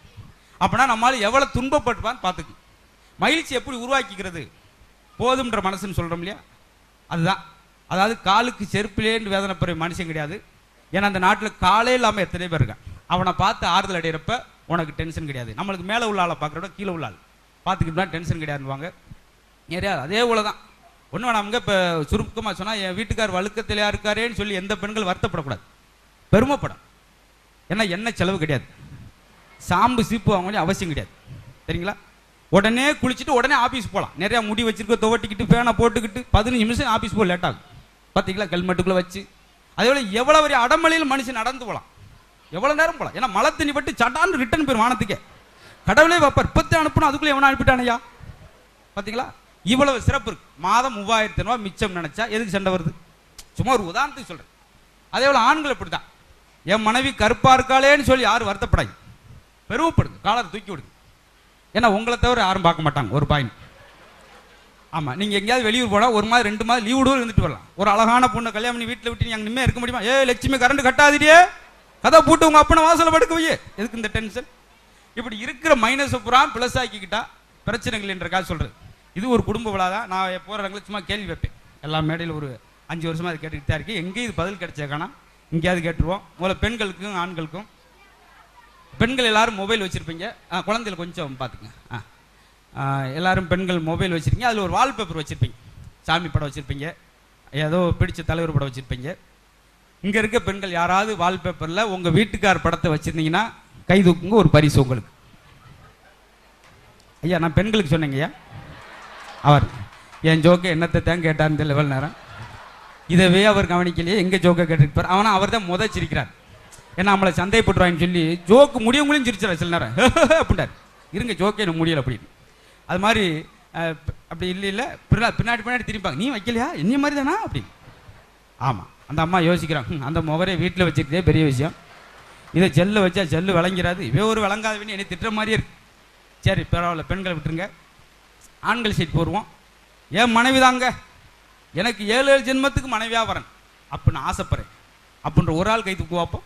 அப்படின்னா நம்மளால் எவ்வளோ துன்பப்பட்டுப்பான்னு பார்த்துக்கு மகிழ்ச்சி எப்படி உருவாக்கிக்கிறது? போதும்ன்ற மனசுன்னு சொல்கிறோம் இல்லையா? அதுதான். அதாவது காலுக்கு செருப்பிலேன்னு வேதனைப்படுற மனுஷன் கிடையாது. ஏன்னா அந்த நாட்டில் காலே இல்லாமல் எத்தனை பேர் இருக்கான் அவனை பார்த்து ஆறுதல் அடையிறப்ப உனக்கு டென்ஷன் கிடையாது. நம்மளுக்கு மேலே உள்ள ஆளை பார்க்குறோட கீழே உள்ள ஆள். பார்த்துக்கிட்டா டென்ஷன் கிடையாதுவாங்க நிறையா அதே போல தான். ஒன்று வேணாமுங்க இப்போ சுருக்கமாக சொன்னால் என் வீட்டுக்கார் வழுக்கத்திலையா இருக்காரேன்னு சொல்லி எந்த பெண்கள் வருத்தப்படக்கூடாது. பெருமைப்படும் ஏன்னா என்ன செலவு கிடையாது. சாம்பு சீப்பு வாங்க வேண்டிய அவசியம் கிடையாது. சரிங்களா? உடனே குளிச்சுட்டு உடனே ஆஃபீஸ் போகலாம் நிறையா முடி வச்சிருக்க துவட்டிக்கிட்டு ஃபேனை போட்டுக்கிட்டு பதினஞ்சு நிமிஷம் ஆஃபீஸ் போக லேட் ஆகும். பார்த்தீங்களா ஹெல்மெட்டுக்குள்ளே வச்சு. அதே போல் எவ்வளோ பெரிய அடமலையில் மனுஷன் நடந்து போகலாம் எவ்வளோ நேரம் போகலாம் ஏன்னா மழை தண்ணி பட்டு சட்டான்னு ரிட்டர்ன் போயிரும் வானத்துக்கே. கடவுளே வைப்பார். இப்பத்தி அனுப்பணும் அதுக்குள்ளே எவனா அனுப்பிட்டானையா பார்த்தீங்களா இவ்வளவு சிறப்பு இருக்கு. மாதம் மூவாயிரத்தி ரூபாய் மிச்சம் நினைச்சா எதுக்கு சண்டை வருது? சும்மா ஒரு உதாரணத்துக்கு சொல்றேன். அதே போல ஆண்கள் இப்படிதான் என் மனைவி கருப்பா இருக்காளேன்னு சொல்லி யாரும் வருத்தப்படாது பெருமைப்படுங்க. காலரை தூக்கி விடுங்க. ஏன்னா உங்களை தவிர யாரும் பார்க்க மாட்டாங்க. ஒரு பாயிண்ட் ஆமாம் நீங்கள் எங்கேயாவது வெளியூர் போனால் ஒரு மாதம் ரெண்டு மாதம் லீவு விடுவோம் இருந்துட்டு வரலாம் ஒரு அழகான பொண்ணை கல்யாணம் பண்ணி வீட்டில் விட்டு நீங்க அங்க இருக்க முடியுமா? ஏ லட்சுமி கரண்ட் கட்டாதிரியே கதை போட்டு உங்க அப்பனை வாசல படுக்க வையே எதுக்கு இந்த டென்ஷன் இப்படி இருக்கிற மைனஸ் புறா பிளஸ் ஆக்கிக்கிட்டா பிரச்சனைகள் என்றக்காக சொல்றது. இது ஒரு குடும்ப விழா தான் நான் போகிறவங்களுக்கு சும்மா கேள்வி வைப்பேன் எல்லா மேடையில் ஒரு அஞ்சு வருஷமா அது கேட்டுக்கிட்டு தான் இருக்கு. எங்கேயும் இது பதில் கிடைச்சா இங்கேயாவது கேட்டுருவோம். முதல்ல பெண்களுக்கும் ஆண்களுக்கும். பெண்கள் எல்லாரும் மொபைல் வச்சுருப்பீங்க. குழந்தைகள் கொஞ்சம் பார்த்துக்குங்க. ஆ ஆ, எல்லாரும் பெண்கள் மொபைல் வச்சுருக்கீங்க. அதில் ஒரு வால்பேப்பர் வச்சுருப்பீங்க. சாமி படம் வச்சுருப்பீங்க. ஏதோ பிடிச்ச தலைவர் படம் வச்சுருப்பீங்க. இங்கே இருக்க பெண்கள் யாராவது வால்பேப்பரில் உங்கள் வீட்டுக்கார் படத்தை வச்சுருந்தீங்கன்னா கை தூக்குங்க ஒரு பரிசு உங்களுக்கு. ஐயா நான் பெண்களுக்கு சொன்னேங்க ஐயா. அவர் என் ஜோக்கை என்னத்தை தான் கேட்டான்னு தெரியல எவ்வளோ நேரம். இதவே அவர் கவனிக்கலையே எங்க ஜோக்கை கேட்டுருப்பார் ஆனால் அவர் தான் முத சிரிக்கிறார் ஏன்னா நம்மளை சந்தேகப்பட்டுருவாங்கன்னு சொல்லி ஜோக்கு முடியவங்களையும் சிரிச்சார் சில நேரம். [laughs] அப்படின்றார். இருங்க ஜோக்கே எனக்கு முடியலை அப்படின்னு. அது மாதிரி அப்படி இல்லை இல்லை பின்னாடி பின்னாடி திரும்பிப்பாங்க. நீ வைக்கலையா? என்னைய மாதிரி தானா அப்படின்னு. ஆமாம் அந்த அம்மா யோசிக்கிறான் அந்த முகரே வீட்டில் வச்சுருக்கதே பெரிய விஷயம். இதை ஜெல்லு வச்சா ஜெல்லு விளங்கிறாது. இவே ஒரு விளங்காதவன்னு என்னை திட்டுற மாதிரியே இருக்கு. சரி பரவாயில்ல பெண்களை விட்டுருங்க. ஆண்கள் சீட் போடுவோம். ஏன் மனைவி தாங்க. எனக்கு ஏழு ஏழு ஜென்மத்துக்கு மனைவியாக வரேன். அப்படின்னு ஆசைப்படுறேன். அப்படின்ற ஒரு ஆள் கை தூக்குவார்ப்போம்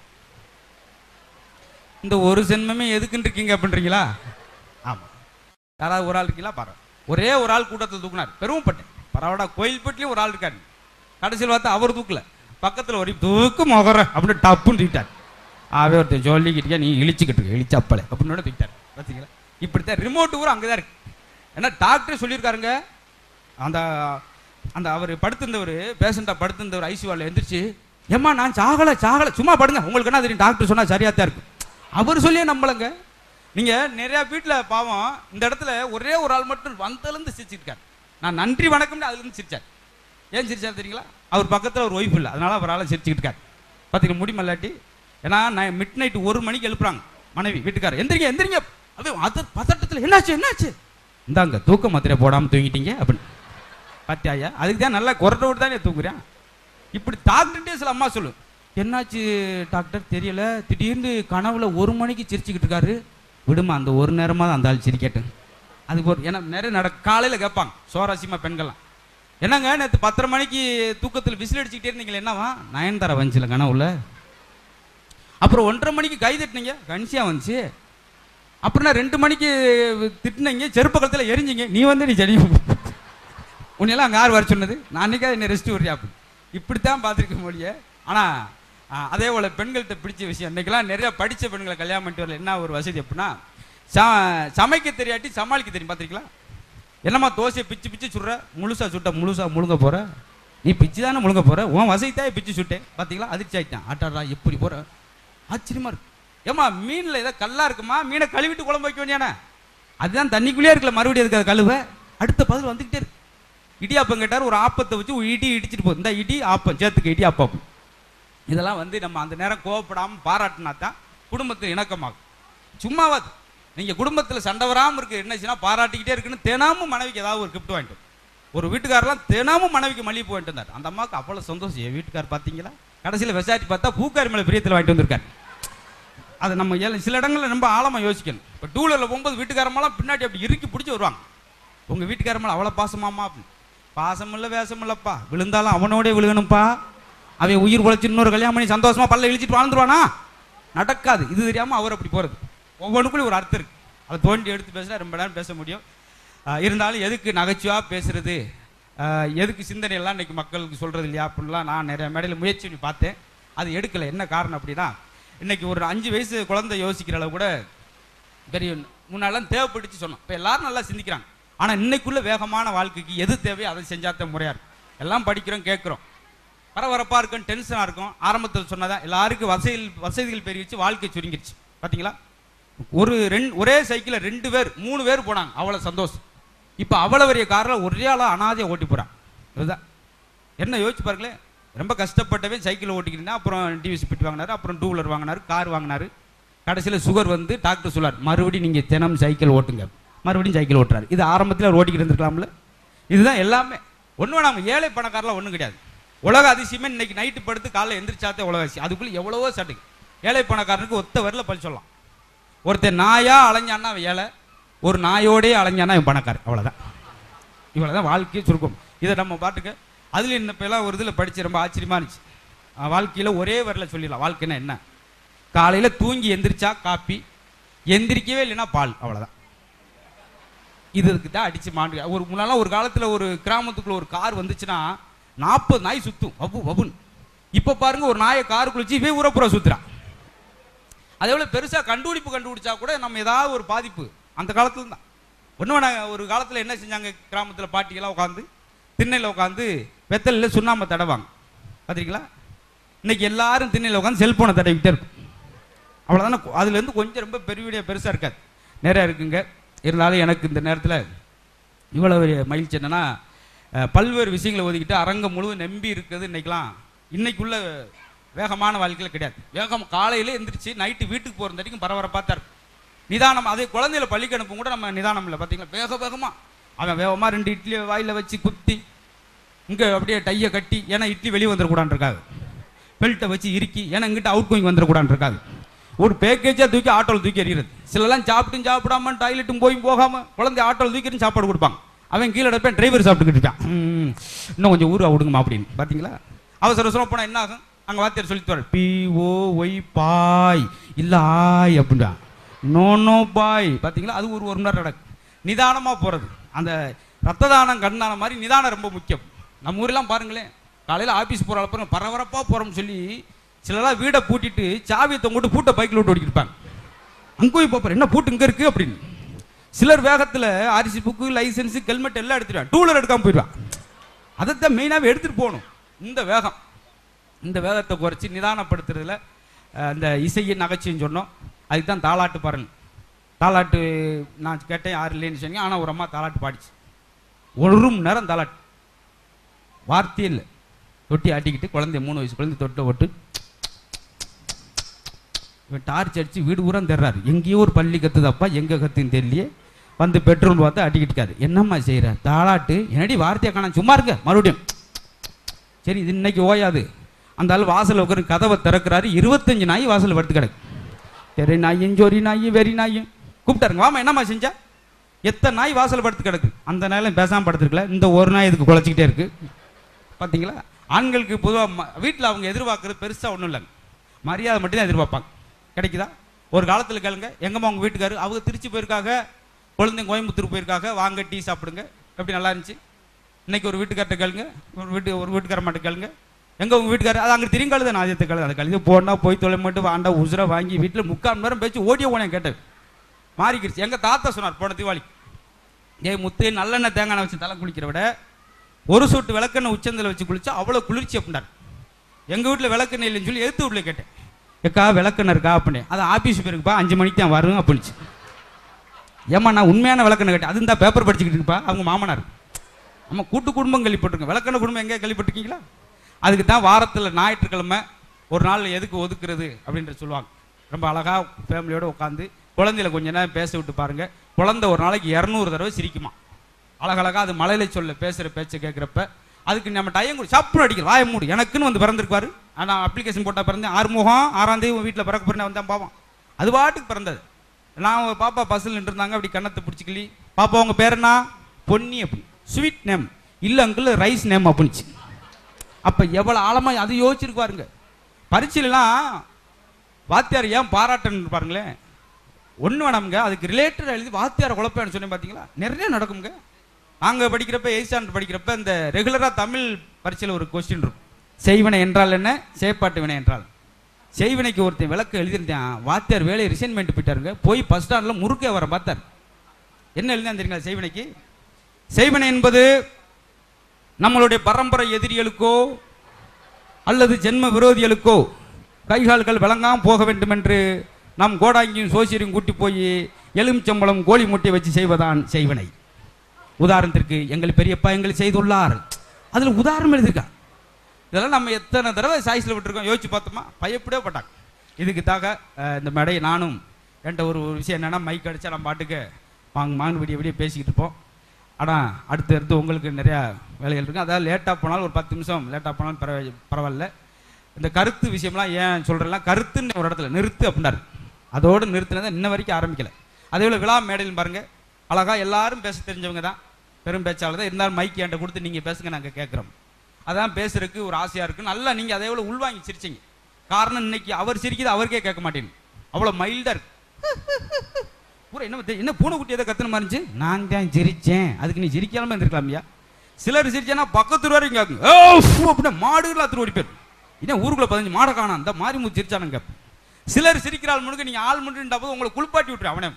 இந்த ஒரு ஜென்மமே எதுக்குன்னு இருக்கீங்க அப்படின்றீங்களா? ஆமாம் யாராவது ஒரு ஆள் இருக்கீங்களா? பரவாயில்ல ஒரே ஒரு ஆள் கூட்டத்தில் தூக்குனார். பெருமைப்பட்டேன். பரவாயில்ல கோயில்பட்டிலையும் ஒரு ஆள் இருக்காரு. கடைசியில் பார்த்தா அவர் தூக்கல. பக்கத்தில் ஒரு தூக்கு முகர அப்படின்னு டப்புன்னு தூக்கிட்டார் ஆவே ஒருத்தர் சொல்லிக்கிட்டே நீ இழிச்சுக்கிட்டு இருக்க இழிச்சப்பலை அப்படின்னு தூக்கிட்டார் பார்த்தீங்களா இப்படித்தான் ரிமோட் ஊர் அங்கே தான் இருக்கு. ஏன்னா டாக்டரே சொல்லியிருக்காருங்க. அந்த அந்த அவர் படுத்திருந்தவர் பேஷண்ட்டாக படுத்திருந்தவர் ஐசியூவில் எந்திரிச்சு ஏம்மா நான் சாகலை சாகலை. சும்மா படுங்க. உங்களுக்கு என்ன தெரியும்? டாக்டர் சொன்னால் சரியாக தான் இருக்கும். அவர் சொல்லியே நம்பலங்க. நீங்கள் நிறையா வீட்டில் பாவம் இந்த இடத்துல ஒரே ஒரு ஆள் மட்டும் வந்தலேருந்து சிரிச்சிருக்காரு நான் நன்றி வணக்கம்னு அதுலேருந்து சிரிச்சார். ஏன் சிரிச்சார் தெரியுங்களா? அவர் பக்கத்தில் ஒரு ஒய்ஃப் இல்லை. அதனால அவரால் சிரிச்சுக்கிட்டு இருக்காரு. பார்த்தீங்கன்னா முடி இல்லாட்டி ஏன்னா நான் மிட் நைட் ஒரு மணிக்கு எழுப்புறாங்க. மனைவி வீட்டுக்காரர் எந்திரிங்க எந்திரிங்க. அது அது பதட்டத்தில் என்னாச்சு என்னாச்சு? இந்தாங்க தூக்க மாத்திரை போடாமல் தூங்கிட்டீங்க அப்படின்னு. பார்த்தியா அதுக்கு தான் நல்லா குரட்ட விட்டு தானே தூங்குறேன். இப்படி டாக்டர்கிட்டே சில அம்மா சொல்லு என்னாச்சு டாக்டர்? தெரியல. திடீர்னு கனவுல ஒரு மணிக்கு சிரிச்சுக்கிட்டு இருக்காரு. விடுமா அந்த ஒரு நேரமாக தான் அந்த ஆள் சிரிக்கட்டும். அதுக்கு ஒரு ஏன்னா நிறைய நட காலையில் கேட்பாங்க சுவாரஸ்யமாக பெண்கள்லாம். என்னங்க நேற்று பத்தரை மணிக்கு தூக்கத்தில் விசில் அடிச்சுக்கிட்டே இருந்தீங்களே என்னவா? நயன்தாரா வந்துச்சுல கனவுல. அப்புறம் ஒன்றரை மணிக்கு கை தட்டினீங்க கன்சியா வந்துச்சு. அப்புறம் நான் ரெண்டு மணிக்கு திட்டினீங்க செருப்பு எரிஞ்சிங்க. நீ வந்து நீ ஜனி உன்னையெல்லாம் அங்கே யார் வர சொன்னது? நான் அன்றைக்காக என்னை ரெஸ்ட் வரியா அப்படி இப்படித்தான் பார்த்துருக்க மொழிய. ஆனால் அதே போல் பெண்கள்கிட்ட பிடிச்ச விஷயம் இன்றைக்கெல்லாம் நிறையா படித்த பெண்களை கல்யாணம் பண்ணிட்டு வரல. என்ன ஒரு வசதி அப்படின்னா ச சமைக்க தெரியாட்டி சமாளிக்க தெரியும். பார்த்துருக்கீங்களா? என்னம்மா தோசையை பிச்சு பிச்சு சுடுற? முழுசா சுட்ட முழுசா முழுங்க போற? நீ பிச்சு தானே முழுங்க போற? உன் வசதித்தாய் பிச்சு சுட்டேன். பார்த்தீங்களா அதிர்ச்சி ஆயிட்டான். ஆட்டாடா எப்படி போற? ஆச்சரியமா இருக்கு. ஏம்மா மீனில் ஏதோ கல்லா இருக்குமா? மீனை கழுவிட்டு குழம்பு வைக்க வேண்டியானே அதுதான் தண்ணிக்குள்ளேயே இருக்கல மறுபடியும் இருக்காது கழுவ? அடுத்த பதில் வந்துக்கிட்டே இருக்கு. இடியாப்பம் கேட்டார் ஒரு ஆப்பத்தை வச்சு இடி இடிச்சிட்டு போகுது இந்த இடி ஆப்பம். சேர்த்துக்க இடி ஆப்பம். இதெல்லாம் வந்து நம்ம அந்த நேரம் கோவப்படாமல் பாராட்டினா தான் குடும்பத்தில் இணக்கமாகும். சும்மாவாது. நீங்கள் குடும்பத்தில் சண்டை வராமல் இருக்கு என்னச்சுன்னா பாராட்டிக்கிட்டே இருக்குன்னு தினமும் மனைவிக்கு ஏதாவது ஒரு கிஃப்ட் வாங்கிட்டு ஒரு வீட்டுக்காரெல்லாம் தினமும் மனைவிக்கு மல்லிகைப்பூ வாங்கிட்டு வந்தார். அந்த அம்மாவுக்கு அவ்வளோ சந்தோஷம். என் வீட்டுக்கார் பார்த்தீங்களா கடைசியில் விசாரிச்சு பார்த்தா பூக்காரி மேலே பிரியத்தில் வாங்கிட்டு வந்திருக்காரு. அதை நம்ம சில இடங்களில் ரொம்ப ஆழமாக யோசிக்கணும். இப்போ டூலரில் போகும்போது வீட்டுக்காரமெல்லாம் பின்னாடி அப்படி இறுக்கி பிடிச்சி வருவாங்க. உங்கள் வீட்டுக்காரமெல்லாம் அவ்வளோ பாசமாமா அப்படின்னு. பாசம் இல்லை வேஷம் இல்லைப்பா. விழுந்தாலும் அவனோடே விழுகணும்ப்பா. அவன் உயிர் உழைச்சி இன்னொரு கல்யாணம் பண்ணி சந்தோஷமா பல்ல இழிச்சிட்டு வாழ்ந்துருவானா? நடக்காது. இது தெரியாமல் அவர் அப்படி போகிறது ஒவ்வொன்றுக்குள்ளே ஒரு அர்த்தம் இருக்கு. அதை தோண்டி எடுத்து பேசினா ரொம்ப நேரம் பேச முடியும். இருந்தாலும் எதுக்கு நகைச்சுவாக பேசுறது? எதுக்கு சிந்தனை எல்லாம் இன்னைக்கு மக்களுக்கு சொல்றது இல்லையா அப்படின்லாம் நான் நிறைய மேடையில் முயற்சி பண்ணி பார்த்தேன். அது எடுக்கலை. என்ன காரணம் அப்படின்னா இன்னைக்கு ஒரு அஞ்சு வயசு குழந்தை யோசிக்கிற அளவு கூட பெரிய முன்னாலாம் தேவைப்பட்டுச்சு சொன்னோம். இப்போ எல்லாரும் நல்லா சிந்திக்கிறாங்க. ஆனால் இன்னைக்குள்ள வேகமான வாழ்க்கைக்கு எது தேவையோ அதை செஞ்சாதான் முறையாக இருக்கும். எல்லாம் படிக்கிறோம் கேட்குறோம். பரபரப்பாக இருக்கும் டென்ஷனாக இருக்கும். ஆரம்பத்தில் சொன்னதான் எல்லாருக்கும் வசதிகள் வசதிகள் பெருகிச்சு வாழ்க்கை சுருங்கிடுச்சு. பார்த்தீங்களா ஒரு ரெண்டு ஒரே சைக்கிளில் ரெண்டு பேர் மூணு பேர் போனாங்க. அவ்வளோ சந்தோஷம். இப்போ அவ்வளோ பெரிய காரில் ஒரே ஆளாக அனாதையாக ஓட்டி போகிறான் இதுதான் என்ன யோசிச்சு பாருங்களேன். ரொம்ப கஷ்டப்பட்டவே சைக்கிள் ஓட்டிக்கிட்டீங்கன்னா அப்புறம் டிவிசி பெட்டி வாங்கினாரு அப்புறம் டூ வீலர் வாங்கினார் கார் வாங்கினாரு. கடைசியில் சுகர் வந்து டாக்டர் சொல்லார் மறுபடியும் நீங்கள் தினம் சைக்கிள் ஓட்டுங்க. மறுபடியும் சைக்கிள் ஓட்டுறாரு. இது ஆரம்பத்தில் அவர் ஓட்டிக்கிட்டு இருந்திருக்கலாம்ல. இதுதான் எல்லாமே. ஒன்றும் நாங்கள் ஏழை பணக்காரெலாம் ஒன்றும் கிடையாது. உலக அதிசயமே இன்னைக்கு நைட்டு படுத்து காலைல எந்திரிச்சாத்தே உலக அதிசயம். அதுக்குள்ளே எவ்வளவோ சட்டுக்கு ஏழை பணக்காரனுக்கு ஒத்த வரல பழி சொல்லலாம் ஒருத்தன் நாயா அலைஞ்சான்னா ஏழை ஒரு நாயோடே அலைஞ்சானா இவன் பணக்காரன். அவ்வளோதான் இவ்வளோதான் வாழ்க்கையை சுருக்கம். இதை நம்ம பாட்டுக்கு அதில் இன்னப்பெல்லாம் ஒரு இதில் படித்து ரொம்ப ஆச்சரியமா இருந்துச்சு. வாழ்க்கையில் ஒரே வரல சொல்லிடலாம். வாழ்க்கைன்னா என்ன? காலையில் தூங்கி எந்திரிச்சா காப்பி எந்திரிக்கவே இல்லைன்னா பால் அவ்வளோதான் இதுக்கு தான் அடித்து மாண்டு ஒரு முன்னாலாம் ஒரு காலத்தில் ஒரு கிராமத்துக்குள்ள ஒரு கார் வந்துச்சுன்னா நாற்பது நாய் சுற்றும் வபு வபுன்னு இப்போ பாருங்கள் ஒரு நாயை கார் குளிச்சு இவே ஊரப்புறம் சுத்துறான். அதே போல் பெருசாக கண்டுபிடிப்பு கண்டுபிடிச்சா கூட நம்ம ஏதாவது ஒரு பாதிப்பு. அந்த காலத்தில் தான். ஒன்றும் ஒரு காலத்தில் என்ன செஞ்சாங்க? கிராமத்தில் பாட்டிகளாம் உட்காந்து திண்ணையில் உட்காந்து வெத்தலில் சுண்ணாம்பை தடவாங்க. பார்த்துருக்கீங்களா இன்னைக்கு எல்லாரும் திண்ணையில் உட்காந்து செல்ஃபோனை தடவிக்கிட்டே இருக்கும். அவ்வளோதானே அதுலேருந்து கொஞ்சம் ரொம்ப பெரிய பெருசாக இருக்காது. நிறையா இருக்குங்க. இருந்தாலும் எனக்கு இந்த நேரத்தில் இவ்வளோ பெரிய மகிழ்ச்சி என்னென்னா பல்வேறு விஷயங்களை ஒதுக்கிட்டு அரங்கம் முழுவதும் நம்பி இருக்கிறது இன்றைக்கெலாம் இன்றைக்குள்ள வேகமான வாழ்க்கையில் கிடையாது. வேகம் காலையில் எந்திரிச்சு நைட்டு வீட்டுக்கு போகிற வரைக்கும் பரபரப்பாக தான் இருக்கும். நிதானம் அதே குழந்தையில பள்ளிக்கு அனுப்பும் கூட நம்ம நிதானம் இல்லை பார்த்தீங்களா வேக வேகமாக அவன் வேகமாக ரெண்டு இட்லி வாயில் வச்சு குத்தி இங்கே அப்படியே டையை கட்டி ஏன்னா இட்லி வெளியே வந்துடக்கூடாது இருக்காது. பெல்ட்டை வச்சு இறுக்கி ஏன்னா இங்கிட்ட அவுட் கோயிங் வந்துடக்கூடாது இருக்காது. ஒரு பேக்கேஜாக தூக்கி ஆட்டோவில் தூக்கி எறிகிறது சிலலாம் சாப்பிட்டும் சாப்பிடாம டாய்லெட்டும் போய் போகாமல் குழந்தை ஆட்டோவில் தூக்கி சாப்பாடு கொடுப்பாங்க. அவன் கீழே எடுப்பேன் டிரைவர் சாப்பிட்டுக்கிட்டு இருக்கான். ம், இன்னும் கொஞ்சம் ஊர் விடுங்கம்மா அப்படின்னு. பார்த்தீங்களா அவசர அவசரம் போனால் என்ன ஆகும்? அங்கே வாத்தியார் சொல்லி தர பி ஓ ஒய் பாய். இல்லை ஆய் அப்படின்றா. நோ நோ பாய். பார்த்தீங்களா அது ஒரு ஒரு மணி நேரம் நடக்கும். நிதானமாக போகிறது அந்த ரத்த தானம் கண்ணானம் மாதிரி நிதானம் ரொம்ப முக்கியம். நம்ம ஊரெலாம் பாருங்களேன். காலையில் ஆஃபீஸ் போகிற அப்புறம் பரபரப்பாக போகிறோம்னு சொல்லி சிலலாம் வீடை பூட்டிட்டு சாவியை தொங்கிட்டு பூட்டை பைக்கில் விட்டு ஓடிக்கிருப்பாங்க அங்கே போய் பார்ப்பார் என்ன பூட்டு இங்கே இருக்குது அப்படின்னு. சிலர் வேகத்தில் ஆர்சி புக்கு லைசன்ஸு ஹெல்மெட் எல்லாம் எடுத்துருவான் டூ வீலர் எடுக்காமல் போயிடுவான் அதைத்தான் மெயினாகவே எடுத்துகிட்டு போகணும். இந்த வேகம். இந்த வேகத்தை குறைச்சி நிதானப்படுத்துறதுல அந்த இந்த இசையின் நகைச்சின்னு சொன்னோம். அதுக்கு தான் தாலாட்டு பாருங்க. தாலாட்டு நான் கேட்டேன் யாரும் இல்லைன்னு சொன்னீங்க. ஆனால் ஒரு அம்மா தாலாட்டு பாடிச்சு. ஒரு மணி நேரம் தாலாட்டு வார்த்தையே இல்லை. தொட்டி ஆட்டிக்கிட்டு குழந்தை மூணு வயசு குழந்தை தொட்டை போட்டு இவன் டார்ச் அடித்து வீடு பூரா தர்றாரு எங்கேயோ ஒரு பள்ளி கத்துதப்பா எங்கே கத்துன்னு தெரியலையே. வந்து பெட்ரோல் பார்த்து அடிக்கிட்டு இருக்காரு. என்னம்மா செய்கிற தாளாட்டு. என்னடி வார்த்தையை காணோம்? சும்மா இருக்க மறுபடியும். சரி இது இன்னைக்கு ஓயாது. அந்த ஆள் வாசலில் உட்காந்து கதவை திறக்கிறாரு. இருபத்தஞ்சு நாய் வாசல் படுத்து கிடக்கு. தெரி நாயும் ஜொரி நாயும் வெறி நாயும். கூப்பிட்டாருங்க. வாமா என்னம்மா செஞ்சா? எத்தனை நாய் வாசல் படுத்து கிடக்கு? அந்த நாயிலும் பேசாமல் படுத்துருக்கல. இந்த ஒரு நாய் இதுக்கு குழச்சிக்கிட்டே இருக்கு. பார்த்தீங்களா ஆண்களுக்கு பொதுவாக வீட்டில் அவங்க எதிர்பார்க்குறது பெருசாக ஒன்றும் இல்லைங்க. மரியாதை மட்டும்தான் எதிர்பார்ப்பாங்க. கிடைக்குதா? ஒரு காலத்தில் கேளுங்க. எங்கம்மா உங்கள் வீட்டுக்காரு? அவங்க திருச்சி போயிருக்காங்க குழந்தைங்க கோயம்புத்தூர் போயிருக்காங்க வாங்க டீ சாப்பிடுங்க. எப்படி நல்லா இருந்துச்சு? இன்னைக்கு ஒரு வீட்டுக்கார்ட்ட கேளுங்க. ஒரு வீட்டு ஒரு வீட்டுக்கார மட்டும் கேளுங்க. எங்க உங்க வீட்டுக்காரர்? அது அங்கே திரும்பி கழுது நான் கழுது அந்த கழுது போனா போய் தொலை மட்டும் வாண்டா உசுரை வாங்கி வீட்டில் முக்கால் நேரம் பேச்சு ஓடிய போனேன் கேட்டேன். மாறிக்கிடுச்சு. எங்கள் தாத்தா சொன்னார் போன தீபாவளி. ஏய் முத்து நல்லெண்ணெய் தேங்காய் எண்ணெய் வச்சு தலை குளிக்கிற விட ஒரு சொட்டு விளக்கெண்ணெய் உச்சந்தில் வச்சு குளிச்சா அவ்வளோ குளிர்ச்சி அப்படின்னார். எங்கள் வீட்டில் விளக்கெண்ணெய் இல்லைன்னு சொல்லி எடுத்து வீட்டில் கேட்டேன். எக்கா விளக்கெண்ணெய் இருக்கா அப்படின்னு. அது ஆஃபீஸ் போயிருக்குப்பா அஞ்சு மணிக்கு தான் வரும் அப்படின்னுச்சு. ஏம்மா நான் உண்மையான விளக்கெண்ணெய் கேட்டேன். அது இருந்தால் பேப்பர் படிச்சுக்கிட்டு இருப்பா அவங்க மாமனார். நம்ம கூட்டு குடும்பம் கேள்விப்பட்டிருக்கோம். விளக்கெண்ணெய் குடும்பம் எங்கேயா கேள்விப்பட்டிருக்கீங்களா? அதுக்கு தான் வாரத்தில் ஞாயிற்றுக்கிழமை ஒரு நாள் எதுக்கு ஒதுக்குறது அப்படின்ற சொல்லுவாங்க. ரொம்ப அழகாக ஃபேமிலியோடு உட்காந்து குழந்தையில கொஞ்ச நேரம் பேச விட்டு பாருங்க. குழந்தை ஒரு நாளைக்கு இரநூறு தடவை சிரிக்குமா? அழகழகாக அது மலையில சொல்ல பேசுகிற பேச்சை கேட்குறப்ப அதுக்கு நம்ம டைம் கூட சப்புன்னு அடிக்கிற வாய மூடு. எனக்குன்னு வந்து பிறந்திருப்பாரு ஆனால் அப்ளிகேஷன் போட்டால் பிறந்தேன். ஆறுமுகம் ஆறாம் தேதி வீட்டில் பிறக்க போறேன் வந்தேன் பாவம் அது பாட்டுக்கு பிறந்தது. நான் பாப்பா பஸ்ஸில் நின்றுருந்தாங்க அப்படி கன்னத்தை பிடிச்சிக்கலி பாப்பா உங்கள் பேர் என்ன? பொன்னி அப்படின்னு. ஸ்வீட் நேம் இல்லை அங்கிள் ரைஸ் நேம் அப்படின்னுச்சு அப்போ எவ்வளோ ஆழமாக அது யோசிச்சிருக்கு பாருங்க. பரீட்சையிலலாம் வாத்தியார் ஏன் பாராட்டுன்னு பாருங்களேன். ஒன்று வேணாமுங்க அதுக்கு ரிலேட்டட் எழுதி வாத்தியார் குழப்பம்னு சொன்னேன் பார்த்தீங்களா நிறைய நடக்குங்க நாங்கள் படிக்கிறப்ப எயிட் ஸ்டாண்டர்ட் படிக்கிறப்ப இந்த ரெகுலராக தமிழ் பரீட்சையில் ஒரு கொஸ்டின் இருக்கும். செய்வினை என்றால் என்ன? செயற்பாட்டு வினை என்றால். செய்வினைக்கு ஒருத்தன் விளக்கு எழுதியிருந்தேன். வாத்தியார் வேலையை ரிசைன்மெண்ட் போயிட்டாருங்க. போய் பஸ் ஸ்டாண்டில் முறுக்கே வர பார்த்தார். என்ன எழுதினா தெரியுங்களா செய்வினைக்கு? செய்வினை என்பது நம்மளுடைய பரம்பரை எதிரிகளுக்கோ அல்லது ஜென்ம விரோதிகளுக்கோ கைகால்கள் விளங்காமல் போக வேண்டும் என்று நாம் கோடாங்கியும் சோசியரையும் கூட்டி போய் எலுமிச்சம்பளம் கோழி முட்டை வச்சு செய்வதான் செய்வினை. உதாரணத்திற்கு எங்கள் பெரியப்பா எங்களை செய்துள்ளார். அதில் உதாரணம் எழுதியிருக்கான் இதெல்லாம் நம்ம எத்தனை தடவை சாய்ஸில் விட்டுருக்கோம். யோசிச்சு பார்த்தோமா? பயப்படவே பட்டாங்க இதுக்கு தாக இந்த மேடையை நானும் என்கிட்ட ஒரு ஒரு விஷயம் என்னென்னா மைக் அடித்தா நம்ம பாட்டுக்கு வாங்க மாங்கு விடிய விடிய பேசிக்கிட்டு இருப்போம். ஆனால் அடுத்து அடுத்து உங்களுக்கு நிறையா வேலைகள் இருக்குது அதாவது லேட்டாக போனாலும் ஒரு பத்து நிமிஷம் லேட்டாக போனாலும் பரவ பரவாயில்ல. இந்த கருத்து விஷயம்லாம் ஏன் சொல்கிறேன்னா கருத்துன்னு ஒரு இடத்துல நிறுத்து அப்படின்னாரு. அதோடு நிறுத்தினதை இன்ன வரைக்கும் ஆரம்பிக்கலை. அதே போல் விழா மேடையில் பாருங்கள் அழகாக எல்லாரும் பேச தெரிஞ்சவங்க தான். பெரும் பேச்சாளர் தான். இருந்தாலும் மைக் என்கிட்ட கொடுத்து நீங்கள் பேசுங்க நாங்கள் கேட்குறோம். அதான் பேசுறதுக்கு ஒரு ஆசையாக இருக்குன்னு நல்லா நீங்கள் அதே போல் உள்வாங்கி சிரிச்சிங்க. காரணம் இன்னைக்கு அவர் சிரிக்குது அவருக்கே கேட்க மாட்டேன்னு. அவ்வளோ மைல்டாக இருக்கு. பூரா என்ன என்ன பூனைக்குட்டி எதை கத்துன மாதிரி நான் தான் சிரிச்சேன் அதுக்கு நீ சிரிக்காம இருந்திருக்கலாம்யா. சிலர் சிரிச்சேன்னா பக்கத்து வரைக்கும் கேட்கும் ஓ அப்படின்னா மாடுகள் அத்துரு ஓடி போயிரு இன்னும் ஊருக்குள்ள பதினஞ்சு மாடை காணாம். அந்த மாதிரி மூச்சு சிரிச்சானுங்க கேட்பேன் சிலர் சிரிக்கிறாள் முழுக்க நீங்க ஆள் முன்னுட்டா போது உங்களை குளிப்பாட்டி விட்டுரு அவனே.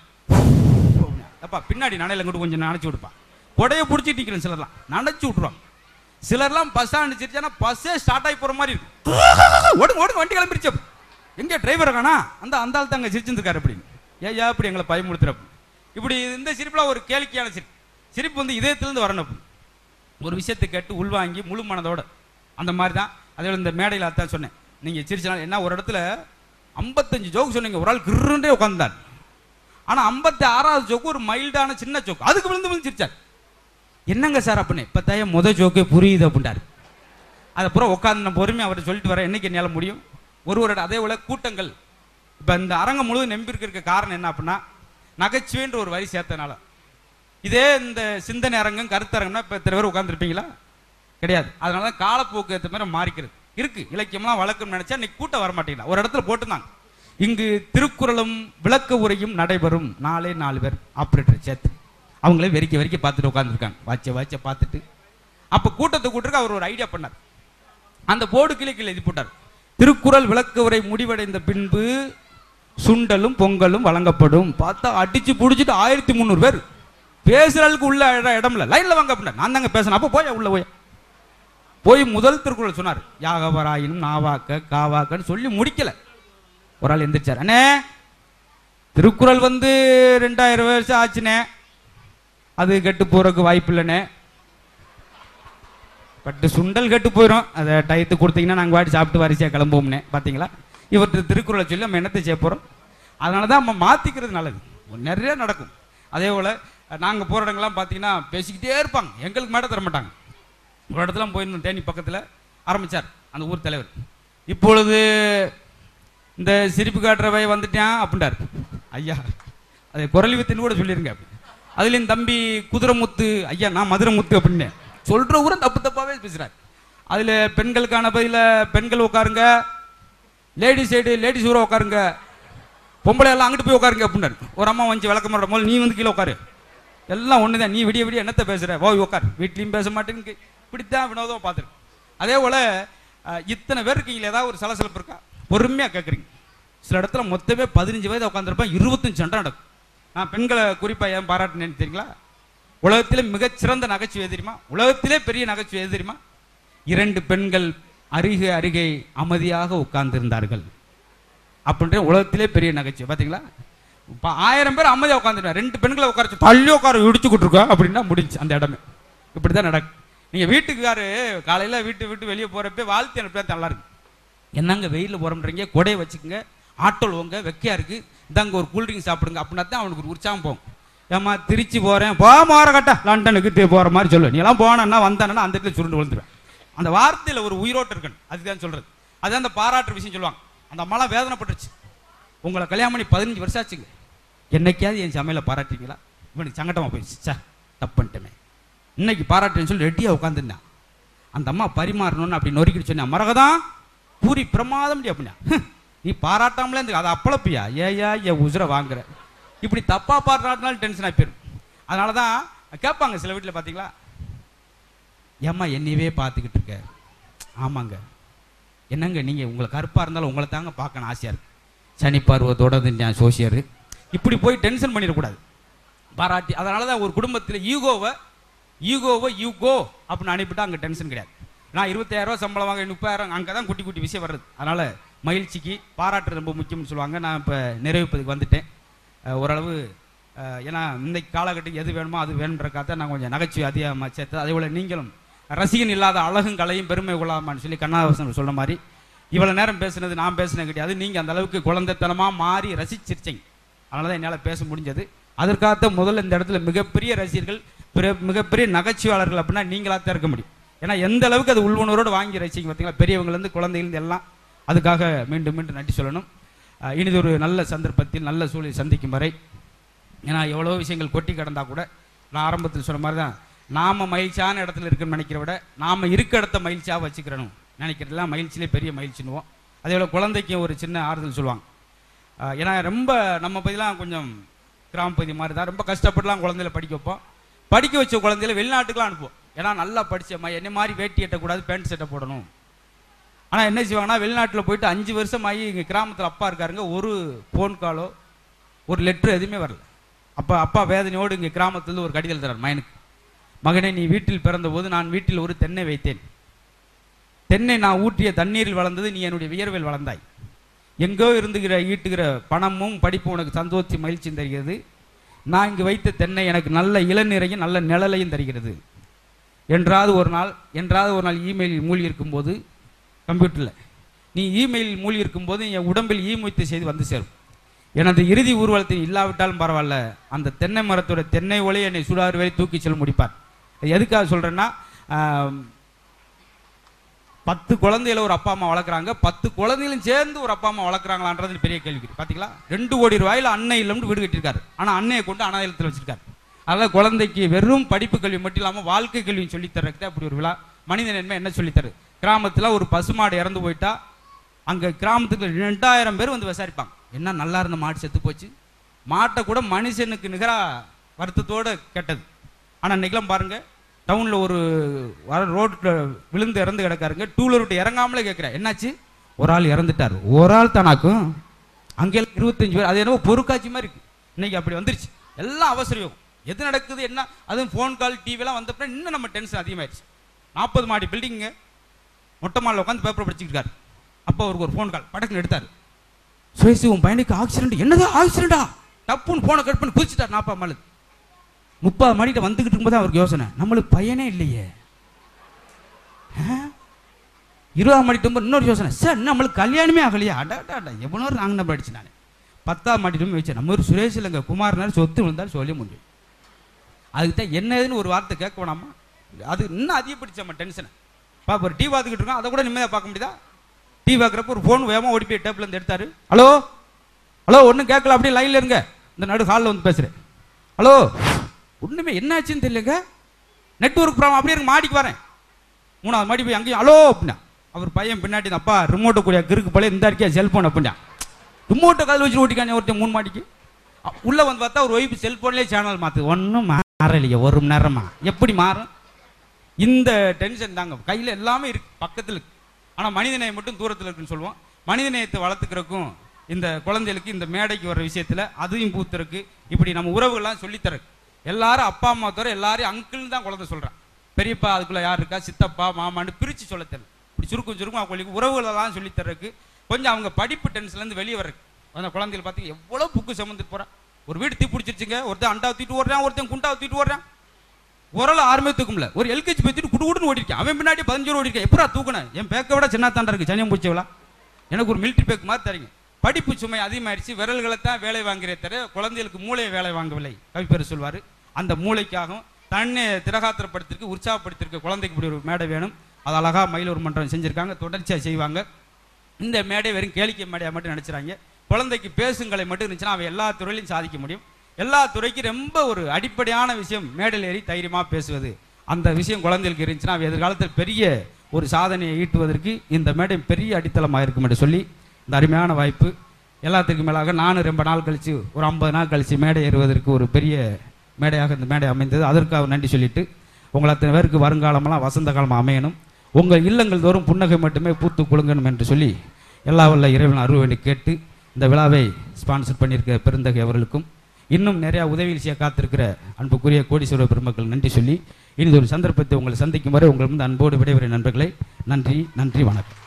அப்பா பின்னாடி நனையில கொண்டு கொஞ்சம் நினைச்சு விடுப்பா. கொடையை பிடிச்சிட்டு நிற்கிறேன் சிலர்லாம். நினைச்சு விட்டுருவாங்க. சிலர்லாம் பஸ் ஸ்டாண்டு சிரிச்சானா பஸ்ஸே ஸ்டார்ட் ஆகி போற மாதிரி இருக்கு ஓடுங்க ஓடுங்க வண்டி கிளம்பிருச்சு. எங்க டிரைவர் காணா அந்த அந்த ஆள் தாங்க சிரிச்சிருக்காரு அப்படின்னு. ஏயா இப்படி எங்களை பயமுடுத்துறப்ப இப்படி இந்த சிரிப்புலாம் ஒரு கேளிக்கையான சிரிப்பு. சிரிப்பு வந்து இதயத்திலேருந்து வரணும் ஒரு விஷயத்தை கேட்டு உள்வாங்கி முழு மனதோட. அந்த மாதிரி தான் அதே இந்த மேடையில் அதான் சொன்னேன். நீங்கள் சிரிச்சனால என்ன ஒரு இடத்துல ஐம்பத்தஞ்சு ஜோக்கு சொன்னீங்க. ஒரு ஆள் கிருன்றே உட்காந்தார் ஆனால் ஐம்பத்தி ஆறாவது ஜோக்கு ஒரு மைல்டான சின்ன ஜோக்கு. அதுக்கு விழுந்து விழுந்து சிரிச்சார். என்னங்க சார் அப்படின்னு இப்போ தய முத ஜோக்கே புரியுது அப்படின்ட்டார் அதை பூரா உட்காந்து நான் பொறுமையாக அவரை சொல்லிட்டு வரேன். என்னைக்கு என்னால் முடியும்? ஒரு ஒரு இடம் அதே போல கூட்டங்கள். இப்போ இந்த அரங்கம் முழுவதும் நம்பிக்கை இருக்க காரணம் என்ன அப்படின்னா நகைச்சுவைன்ற ஒரு வரி சேர்த்தனால இதே இந்த சிந்தனை அரங்கம் கருத்தரங்கம்னா இப்போ இத்தனை பேர் உட்காந்துருப்பீங்களா கிடையாது. அதனால தான் காலப்போக்கு ஏற்ற மாதிரி மாறிக்கிறது. இருக்கு. இலக்கியம்லாம் வழக்கம் நினைச்சா இன்னைக்கு கூட்டம் வர மாட்டேங்குது. ஒரு இடத்துல போட்டுருந்தாங்க. இங்கு திருக்குறளும் விளக்க உரையும் நடைபெறும். நாலே நாலு பேர் ஆப்ரேட்டர் சேர்த்து அவங்களே வெறிக்க வெறிக்க பார்த்துட்டு உட்காந்துருக்காங்க வாட்ச வாட்ச பார்த்துட்டு. அப்போ கூட்டத்தை கூட்டிருக்க அவர் ஒரு ஐடியா பண்ணார். அந்த போர்டு கீழே கீழே எழுதி போட்டார். திருக்குறள் விளக்க உரை முடிவடைந்த பின்பு சுண்டலும் பொங்கலும் வழங்கப்படும். பார்த்தா அடிச்சு பிடிச்சிட்டு ஆயிரத்தி முந்நூறு பேர். பேசுற அளவுக்கு உள்ள இடம்ல. லைனில் லைன்ல வாங்க அப்படின்னா நான் தாங்க பேசணும் அப்போ போய் உள்ள போய்? போய் முதல் திருக்குறள் சொன்னார். யாகவராயினும் நாவாக்க காவாக்கன்னு சொல்லி முடிக்கல. ஒரு ஆள் எந்திரிச்சார். அண்ணே திருக்குறள் வந்து ரெண்டாயிரம் வருஷம் ஆச்சுனே அது கெட்டு போறதுக்கு வாய்ப்பு இல்லைண்ணே. பட்டு சுண்டல் கெட்டு போயிடும் அதை டயத்து கொடுத்தீங்கன்னா நாங்கள் வாடி சாப்பிட்டு வரிசையாக கிளம்புவோம்னே பார்த்தீங்களா இவர் திருக்குறளை சொல்லி நம்ம என்னத்தை செய்ய போகிறோம் அதனால தான் நம்ம மாற்றிக்கிறது நல்லது. நிறைய நடக்கும். அதே போல் நாங்கள் போகிற இடங்கள்லாம் பார்த்தீங்கன்னா பேசிக்கிட்டே இருப்பாங்க. எங்களுக்கு மேடம் தர மாட்டாங்க. ஒரு இடத்துல போயிருந்தோம் தேனி பக்கத்தில் ஆரம்பிச்சார் அந்த ஊர் தலைவர். இப்பொழுது இந்த சிரிப்பு காட்டுறவை வந்துட்டேன் அப்படின்றார். ஐயா அதை குரல் வித்துன்னு கூட சொல்லிருங்க. அதுலேயும் தம்பி குதிரைமுத்து ஐயா நான் மதுரைமுத்து அப்படின்னு. சொல்கிற ஊரை தப்பு தப்பாகவே பேசுகிறார் அதில் பெண்களுக்கான பதில பெண்கள் உட்காருங்க. லேடிஸ் சைடு லேடிஸ் ஊரை உட்காருங்க. பொம்பளை எல்லாம் அங்கிட்டு போய் உட்காருங்க அப்படின்னாரு ஒரு அம்மா வந்து விளக்கமாற போது நீ வந்து கீழே உட்காரு. எல்லாம் ஒன்று தான் நீ விடிய விடிய என்னத்த பேசுகிற ஓய் உட்கார். வீட்லேயும் பேச மாட்டேன்னு இப்படித்தான் வினோதம் பார்த்துருக்கு அதே போல் இத்தனை பேர் இருக்கீங்களே ஏதாவது ஒரு சலசலப்பு இருக்கா? பொறுமையாக கேட்குறீங்க சில இடத்துல மொத்தமே பதினஞ்சு வயது உட்காந்துருப்பேன் இருபத்தஞ்சு சண்டை நடக்கும். நான் பெண்களை குறிப்பாக ஏன் பாராட்டினேன்னு தெரியுங்களா? உலகத்திலே மிகச்சிறந்த நகைச்சுவை தெரியுமா? உலகத்திலே பெரிய நகைச்சுவை எது தெரியுமா? இரண்டு பெண்கள் அருகே அருகே அமைதியாக உட்கார்ந்திருந்தார்கள். அப்படின்ற உலகத்திலே பெரிய நகைச்சுவை. பார்த்தீங்களா இப்போ ஆயிரம் பேர் அமைதியாக உட்காந்துருக்கா ரெண்டு பெண்களை உட்காரச்சு தள்ளி உட்கார இடிச்சுக்கிட்டு இருக்கா? அப்படின்னா முடிஞ்சு அந்த இடமே. இப்படி தான் நடக்கும் நீங்கள் வீட்டுக்காரு காலையில் வீட்டு விட்டு வெளியே போறப்ப வாழ்த்து அனுப்பியா நல்லா இருக்கு. என்னங்க வெயிலில் போகிறோம்ன்றீங்க கொடையை வச்சுக்கோங்க. ஆட்டோல் ஓங்க வெக்கையாக இருக்குது இந்தாங்க ஒரு கூல்ட்ரிங்க் சாப்பிடுங்க. அப்படின்னா தான் அவனுக்கு ஒரு உற்சாகம் போகும். ஏமா திருச்சி போகிறேன் போ மாற கட்டா லண்டனுக்கு போகிற மாதிரி சொல்லு. நீ எல்லாம் போனேன்னா வந்தானா அந்த இடத்துல சுருண்டு விழுந்துருவேன். அந்த வார்த்தையில் ஒரு உயிரோட்டம் இருக்கணும். அதுதான் சொல்றது. அதுதான் அந்த பாராட்டுற விஷயம் சொல்லுவாங்க. அந்த அம்மாலாம் வேதனைப்பட்டுருச்சு. உங்களை கல்யாணம் பண்ணி பதினஞ்சு வருஷம் ஆச்சுங்க. என்னைக்காவது என் சமையலை பாராட்டுறீங்களா? இவனுக்கு சங்கடமா போயிடுச்சு. சே தப்பு இன்னைக்கு பாராட்டுன்னு சொல்லி ரெட்டியாக உட்காந்துருந்தான் அந்த அம்மா பரிமாறணும்னு அப்படி நொறுக்கிட்டு சொன்னா மரகதான் பூரி பிரமாதம் அப்படின்னா. நீ பாராட்டாமலே இருந்து அதை அப்பளப்பியா? ஏயா என் உசுரை வாங்குற. இப்படி தப்பா பாராட்டினாலும் டென்ஷன் ஆகி போயிடும் அதனால தான் கேட்பாங்க சில வீட்டில் பார்த்தீங்களா ஏம்மா என்னையவே பார்த்துக்கிட்டு இருக்க? ஆமாங்க. என்னங்க நீங்கள் உங்களை கருப்பாக இருந்தாலும் உங்களை தாங்க பார்க்கணும் ஆசையாக இருக்கு. சனி பருவத்தோட நான் சோசியர். இப்படி போய் டென்ஷன் பண்ணிடக்கூடாது பாராட்டி அதனால தான் ஒரு குடும்பத்தில் ஈகோவை ஈகோவை யூகோ அப்படின்னு அனுப்பிட்டா அங்கே டென்ஷன் கிடையாது. நான் இருபத்தாயிரரூவா சம்பளம் வாங்க முப்பதாயிரம் அங்கே தான் குட்டி குட்டி விஷயம் வருது அதனால் மகிழ்ச்சிக்கு பாராட்டு ரொம்ப முக்கியம்னு சொல்லுவாங்க. நான் இப்போ நிறைவேற்பதுக்கு வந்துட்டேன். ஓரளவு ஏன்னா இன்னைக்கு காலகட்டம் எது வேணுமோ அது வேணுன்றக்காக நான் கொஞ்சம் நகைச்சுவை அதிகமாக சேர்த்து அதே போல் நீங்களும் ரசிகன் இல்லாத அழகும் கலையும் பெருமை கொள்ளாமான்னு சொல்லி கண்ணாவசன் சொன்ன மாதிரி இவ்வளோ நேரம் பேசுனது நான் பேசினது கிடையாது. நீங்கள் அந்த அளவுக்கு குழந்தைத்தனமாக மாறி ரசிச்சிருச்சிங்க. அதனால தான் என்னால் பேச முடிஞ்சது. அதற்காக முதல்ல இந்த இடத்துல மிகப்பெரிய ரசிகர்கள் பிற- மிகப்பெரிய நகைச்சுவாளர்கள் அப்படின்னா நீங்களாக தான் இருக்க முடியும். ஏன்னா எந்த அளவுக்கு அது உள்வுணர்வோடு வாங்கி ரசிங்க பார்த்தீங்களா? பெரியவங்கலேருந்து குழந்தைலேருந்து எல்லாம். அதுக்காக மீண்டும் மீண்டும் நன்றி சொல்லணும். இனிதொரு நல்ல சந்தர்ப்பத்தில் நல்ல சூழலை சந்திக்கும் வரை. ஏன்னா எவ்வளோ விஷயங்கள் கொட்டி கிடந்தா கூட நான் ஆரம்பத்தில் சொன்ன மாதிரி தான் நாம மகிழ்ச்சியான இடத்துல இருக்குன்னு நினைக்கிற விட நாம இருக்க இடத்த மகிழ்ச்சியாக வச்சுக்கிறணும். நினைக்கிறதுலாம் மகிழ்ச்சியிலே பெரிய மகிழ்ச்சின்னுவோம். அதே போல் குழந்தைக்கும் ஒரு சின்ன ஆறுதல் சொல்லுவாங்க. ஏன்னா ரொம்ப நம்ம பகுதியெலாம் கொஞ்சம் கிராம பகுதி மாதிரி தான் ரொம்ப கஷ்டப்பட்டுலாம் குழந்தையில படிக்க வைப்போம். படிக்க வச்ச குழந்தையில வெளிநாட்டுக்குலாம் அனுப்புவோம். ஏன்னா நல்லா படிச்சம்மா என்ன மாதிரி வேட்டி எட்டக்கூடாது பேண்ட் சட்டை போடணும். ஆனால் என்ன செய்வாங்கன்னா வெளிநாட்டில் போயிட்டு அஞ்சு வருஷம் ஆகி எங்கள் கிராமத்தில் அப்பா இருக்காருங்க. ஒரு ஃபோன் காலோ ஒரு லெட்ரு எதுவுமே வரல. அப்பா அப்பா வேதனையோடு இங்கே கிராமத்துலேருந்து ஒரு கடிதம் எழுதுறார் மயனுக்கு மகனே நீ வீட்டில் பிறந்தபோது நான் வீட்டில் ஒரு தென்னை வைத்தேன். தென்னை நான் ஊற்றிய தண்ணீரில் வளர்ந்தது நீ என்னுடைய வியர்வில் வளர்ந்தாய். எங்கோ இருந்துகிற ஈட்டுகிற பணமும் படிப்பும் உனக்கு சந்தோஷி மகிழ்ச்சியும் தருகிறது. நான் இங்கு வைத்த தென்னை எனக்கு நல்ல இளநீரையும் நல்ல நிழலையும் தருகிறது. என்றாவது ஒரு நாள் என்றாவது ஒரு நாள் இமெயிலில் மூழ்கி இருக்கும்போது கம்ப்யூட்டரில் நீ இமெயிலில் மூழ்கி இருக்கும்போது என் உடம்பில் ஈமொய்த்த செய்து வந்து சேரும். எனது இறுதி ஊர்வலத்தில் இல்லாவிட்டாலும் பரவாயில்ல அந்த தென்னை மரத்தோட தென்னை ஒளி என்னை சுடாறு வரை தூக்கி செல்ல முடிப்பார். எதுக்காக சொல்கிறேன்னா பத்து குழந்தையில ஒரு அப்பா அம்மா வளர்க்குறாங்க. பத்து குழந்தைகளும் சேர்ந்து ஒரு அப்பா அம்மா வளர்க்குறாங்களான்றது பெரிய கேள்வி. பார்த்தீங்களா ரெண்டு கோடி ரூபாயில அன்னை இல்லம்னு வீடு கட்டியிருக்காரு. ஆனால் அன்னையை கொண்டு அனாதை வச்சிருக்காரு. அதாவது குழந்தைக்கு வெறும் படிப்பு கல்வி மட்டும் இல்லாமல் வாழ்க்கை கல்வியும் சொல்லித் அப்படி ஒரு விழா. மனித நன்மை என்ன சொல்லித்தரு கிராமத்தில் ஒரு பசுமாடு இறந்து போயிட்டா அங்கே கிராமத்துக்கு ரெண்டாயிரம் பேர் வந்து விசாரிப்பாங்க. என்ன நல்லா இருந்த மாடு செத்து போச்சு? மாட்டை கூட மனுஷனுக்கு நிகராக வருத்தத்தோடு கெட்டது. ஆனால் இன்னைக்கெல்லாம் பாருங்கள் டவுனில் ஒரு வர ரோட்ல விழுந்து இறந்து கிடக்காருங்க. டூலர் விட்டு இறங்காமலே கேட்குறேன் என்னாச்சு? ஒரு ஆள் இறந்துட்டார். ஒரு ஆள் தானாக்கும் அங்கெல்லாம் இருபத்தஞ்சு பேர் அது என்னவோ பொறுக்காட்சி மாதிரி இருக்குது இன்னைக்கு அப்படி வந்துருச்சு. எல்லாம் அவசரம் எது நடக்குது என்ன? அதுவும் ஃபோன் கால் டிவிலாம் வந்தப்ப இன்னும் நம்ம டென்ஷன் அதிகமாயிருச்சு நாற்பது மாடி பில்டிங்கு மொட்டை மாடில் உட்காந்து பேப்பர் படிச்சுட்டு இருக்காரு. அப்போ அவருக்கு ஒரு ஃபோன் கால் படக்குன்னு எடுத்தார். சுயசி உன் பையனுக்கு ஆக்சிடென்ட் என்னதான் ஆக்சிடென்டா டப்புன்னு ஃபோனை கட் பண்ணி குதிச்சிட்டார். நாற்பது மாடு முப்பது மாடிட்ட வந்துகிட்டு இருக்கும்போது அவருக்கு யோசனை. நம்மளுக்கு பையனே இல்லையே. ஆ? இருபதாம் மாடி ரொம்ப இன்னொரு யோசனை. சார் நம்மளுக்கு கல்யாணமே ஆகலையா. அடா அடா, அடா. எவ்வளோ நாங்கள் நம்ம அடிச்சு நான். பத்தாம் மாடி ரொம்ப வச்சேன். நம்ம ஒரு சுரேஷ் இல்லைங்க. குமார்னார் சொத்து விழுந்தாலும் சொல்லி முடியும். அதுக்கு தான் என்ன ஏதுன்னு ஒரு வார்த்தை கேட்க வேணாமா? அது இன்னும் அதிகப்படுச்சு நம்ம டென்ஷனை பாப்பா ஒரு டீ பார்த்துக்கிட்டு இருக்கோம் அதை கூட நிம்மதியாக பார்க்க முடியுதா? டீ பார்க்குறப்ப ஒரு ஃபோன் வேகமாக ஓடி போய் டேப்ல இருந்து எடுத்தாரு. ஹலோ? ஹலோ ஒன்றும் கேட்கல. அப்படியே லைனில் இருங்க. இந்த நடு ஹாலில் வந்து பேசுகிறேன் ஹலோ? ஒன்றுமே என்னாச்சுன்னு தெரியலங்க. நெட்ஒர்க் ப்ராப்ளம் அப்படியே இருக்கு மாடிக்கு வரேன். மூணாவது மாடி போய் அங்கேயும் ஹலோ அப்படின்னா அவர் பையன் பின்னாடி அப்பா ரிமோட்டை கூடிய கிறுக்கு பழைய இந்த இருக்கியா செல்ஃபோன் அப்படின்னா. ரிமோட்டை கதை வச்சு ஓட்டிக்கானே ஒருத்தன் மூணு மாடிக்கு. அ- உள்ள வந்து பார்த்தா ஒரு ஒய்ஃபு செல்போன்லேயே சேனல் மாற்று ஒன்றும் மாறலையே ஒரு மணி நேரமா? எப்படி மாறும்? இந்த டென்ஷன் தாங்க. கையில் எல்லாமே இருக்கு பக்கத்தில் இருக்கு. ஆனால் மனிதநேயம் மட்டும் தூரத்தில் இருக்குன்னு சொல்லுவோம். மனிதநேயத்தை வளர்த்துக்கிறக்கும் இந்த குழந்தைகளுக்கு இந்த மேடைக்கு வர விஷயத்தில் அதையும் பூத்துருக்கு. இப்படி நம்ம உறவுகள்லாம் சொல்லித்தரக்கு. எல்லாரும் அப்பா அம்மா தவிர எல்லாரும் அங்கிள்னு தான் குழந்தை சொல்கிறான் பெரியப்பா அதுக்குள்ள யார் இருக்கா? சித்தப்பா மாமான்னு பிரித்து சொல்ல தெரியல. இப்படி சுருக்கம் சுருக்கம் அவங்களுக்கு உறவுகளெல்லாம் சொல்லித்தரக்கு கொஞ்சம் அவங்க படிப்பு டென்ஷன்லேருந்து வெளியே வரக்கு அந்த குழந்தைகள் பார்த்து எவ்வளோ புக்கு சுமந்துட்டு போகிறான் ஒரு வீடு தீ பிடிச்சிருச்சுங்க ஒருத்தன் அண்டா தூக்கிட்டு ஓடுறான் ஒருத்தன் குண்டா தூக்கிட்டு ஓடுறான். உரல ஆறுமே தூக்கும்ல. ஒரு எல்கேஜி பேத்திட்டு குடு குடுன்னு ஓடிருக்கேன். அவன் பின்னாடி பதினஞ்சு ஓடிருக்கேன். எப்படா தூக்குனேன் என் பேக்கை விட சின்ன தாண்டா இருக்கு. சனியம் பிடிச்சவளா? எனக்கு ஒரு மிலிட்டரி பேக் மாதிரி தரீங்க. படிப்பு சுமை அதிகமாயிருச்சு விரல்களை தான் வேலை வாங்குறே தவிர குழந்தைகளுக்கு மூளையை வேலை வாங்கவில்லை. கவிப்பேர் சொல்வார். அந்த மூளைக்காகவும் தன்னை திரகாத்திரப்படுத்திருக்கு உற்சாகப்படுத்திருக்க குழந்தைக்கு இப்படி ஒரு மேடை வேணும். அது அழகாக மயிலூர் மன்றம் செஞ்சுருக்காங்க. தொடர்ச்சியாக செய்வாங்க. இந்த மேடை வெறும் கேளிக்கை மேடையாக மட்டும் நினைச்சுறாங்க குழந்தைக்கு பேசுங்களை மட்டும் இருந்துச்சுன்னா அவன் எல்லா துறையிலையும் சாதிக்க முடியும். எல்லா துறைக்கும் ரொம்ப ஒரு அடிப்படையான விஷயம் மேடையில் ஏறி தைரியமாக பேசுவது. அந்த விஷயம் குழந்தைகளுக்கு இருந்துச்சுன்னா அவன் எதிர்காலத்தில் பெரிய ஒரு சாதனையை ஈட்டுவதற்கு இந்த மேடை பெரிய அடித்தளமாக இருக்கும் என்று சொல்லி இந்த அருமையான வாய்ப்பு. எல்லாத்துக்கும் மேலாக நானும் ரொம்ப நாள் கழித்து ஒரு ஐம்பது நாள் கழித்து மேடை ஏறுவதற்கு ஒரு பெரிய மேடையாக இந்த மேடை அமைந்தது. அதற்காக நன்றி சொல்லிட்டு உங்கள் அத்தனை பேருக்கு வருங்காலமெல்லாம் வசந்த காலம் அமையணும். உங்கள் இல்லங்கள் தோறும் புன்னகை மட்டுமே பூத்து குலுங்கணும் என்று சொல்லி எல்லா வல்ல இறைவன் அருள்வேண்டி கேட்டு இந்த விழாவை ஸ்பான்சர் பண்ணியிருக்க பெருந்தகை அவர்களுக்கும் இன்னும் நிறையா உதவியில் செய்ய காத்திருக்கிற அன்புக்குரிய கோடீஸ்வர பெருமக்கள் நன்றி சொல்லி இனி ஒரு சந்தர்ப்பத்தை உங்களை சந்திக்கும் வரை உங்கள் வந்து அன்போடு விடைபெறும் நண்பர்களை. நன்றி நன்றி வணக்கம்.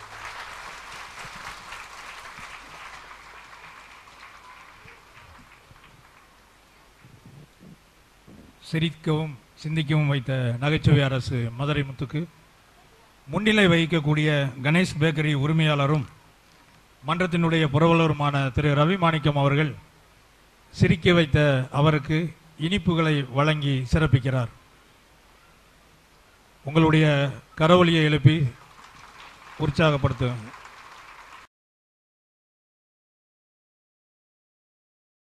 சிரிக்கவும் சிந்திக்கவும் வைத்த நகைச்சுவை அரசு மதுரை முத்துக்கு. முன்னிலை வகிக்கக்கூடிய கணேஷ் பேக்கரி உரிமையாளரும் மன்றத்தினுடைய புரவலருமான திரு. ரவி மாணிக்கம் அவர்கள் சிரிக்க வைத்த அவருக்கு இனிப்புகளை வழங்கி சிறப்பிக்கிறார். உங்களுடைய கரவொலியை எழுப்பி உற்சாகப்படுத்தும்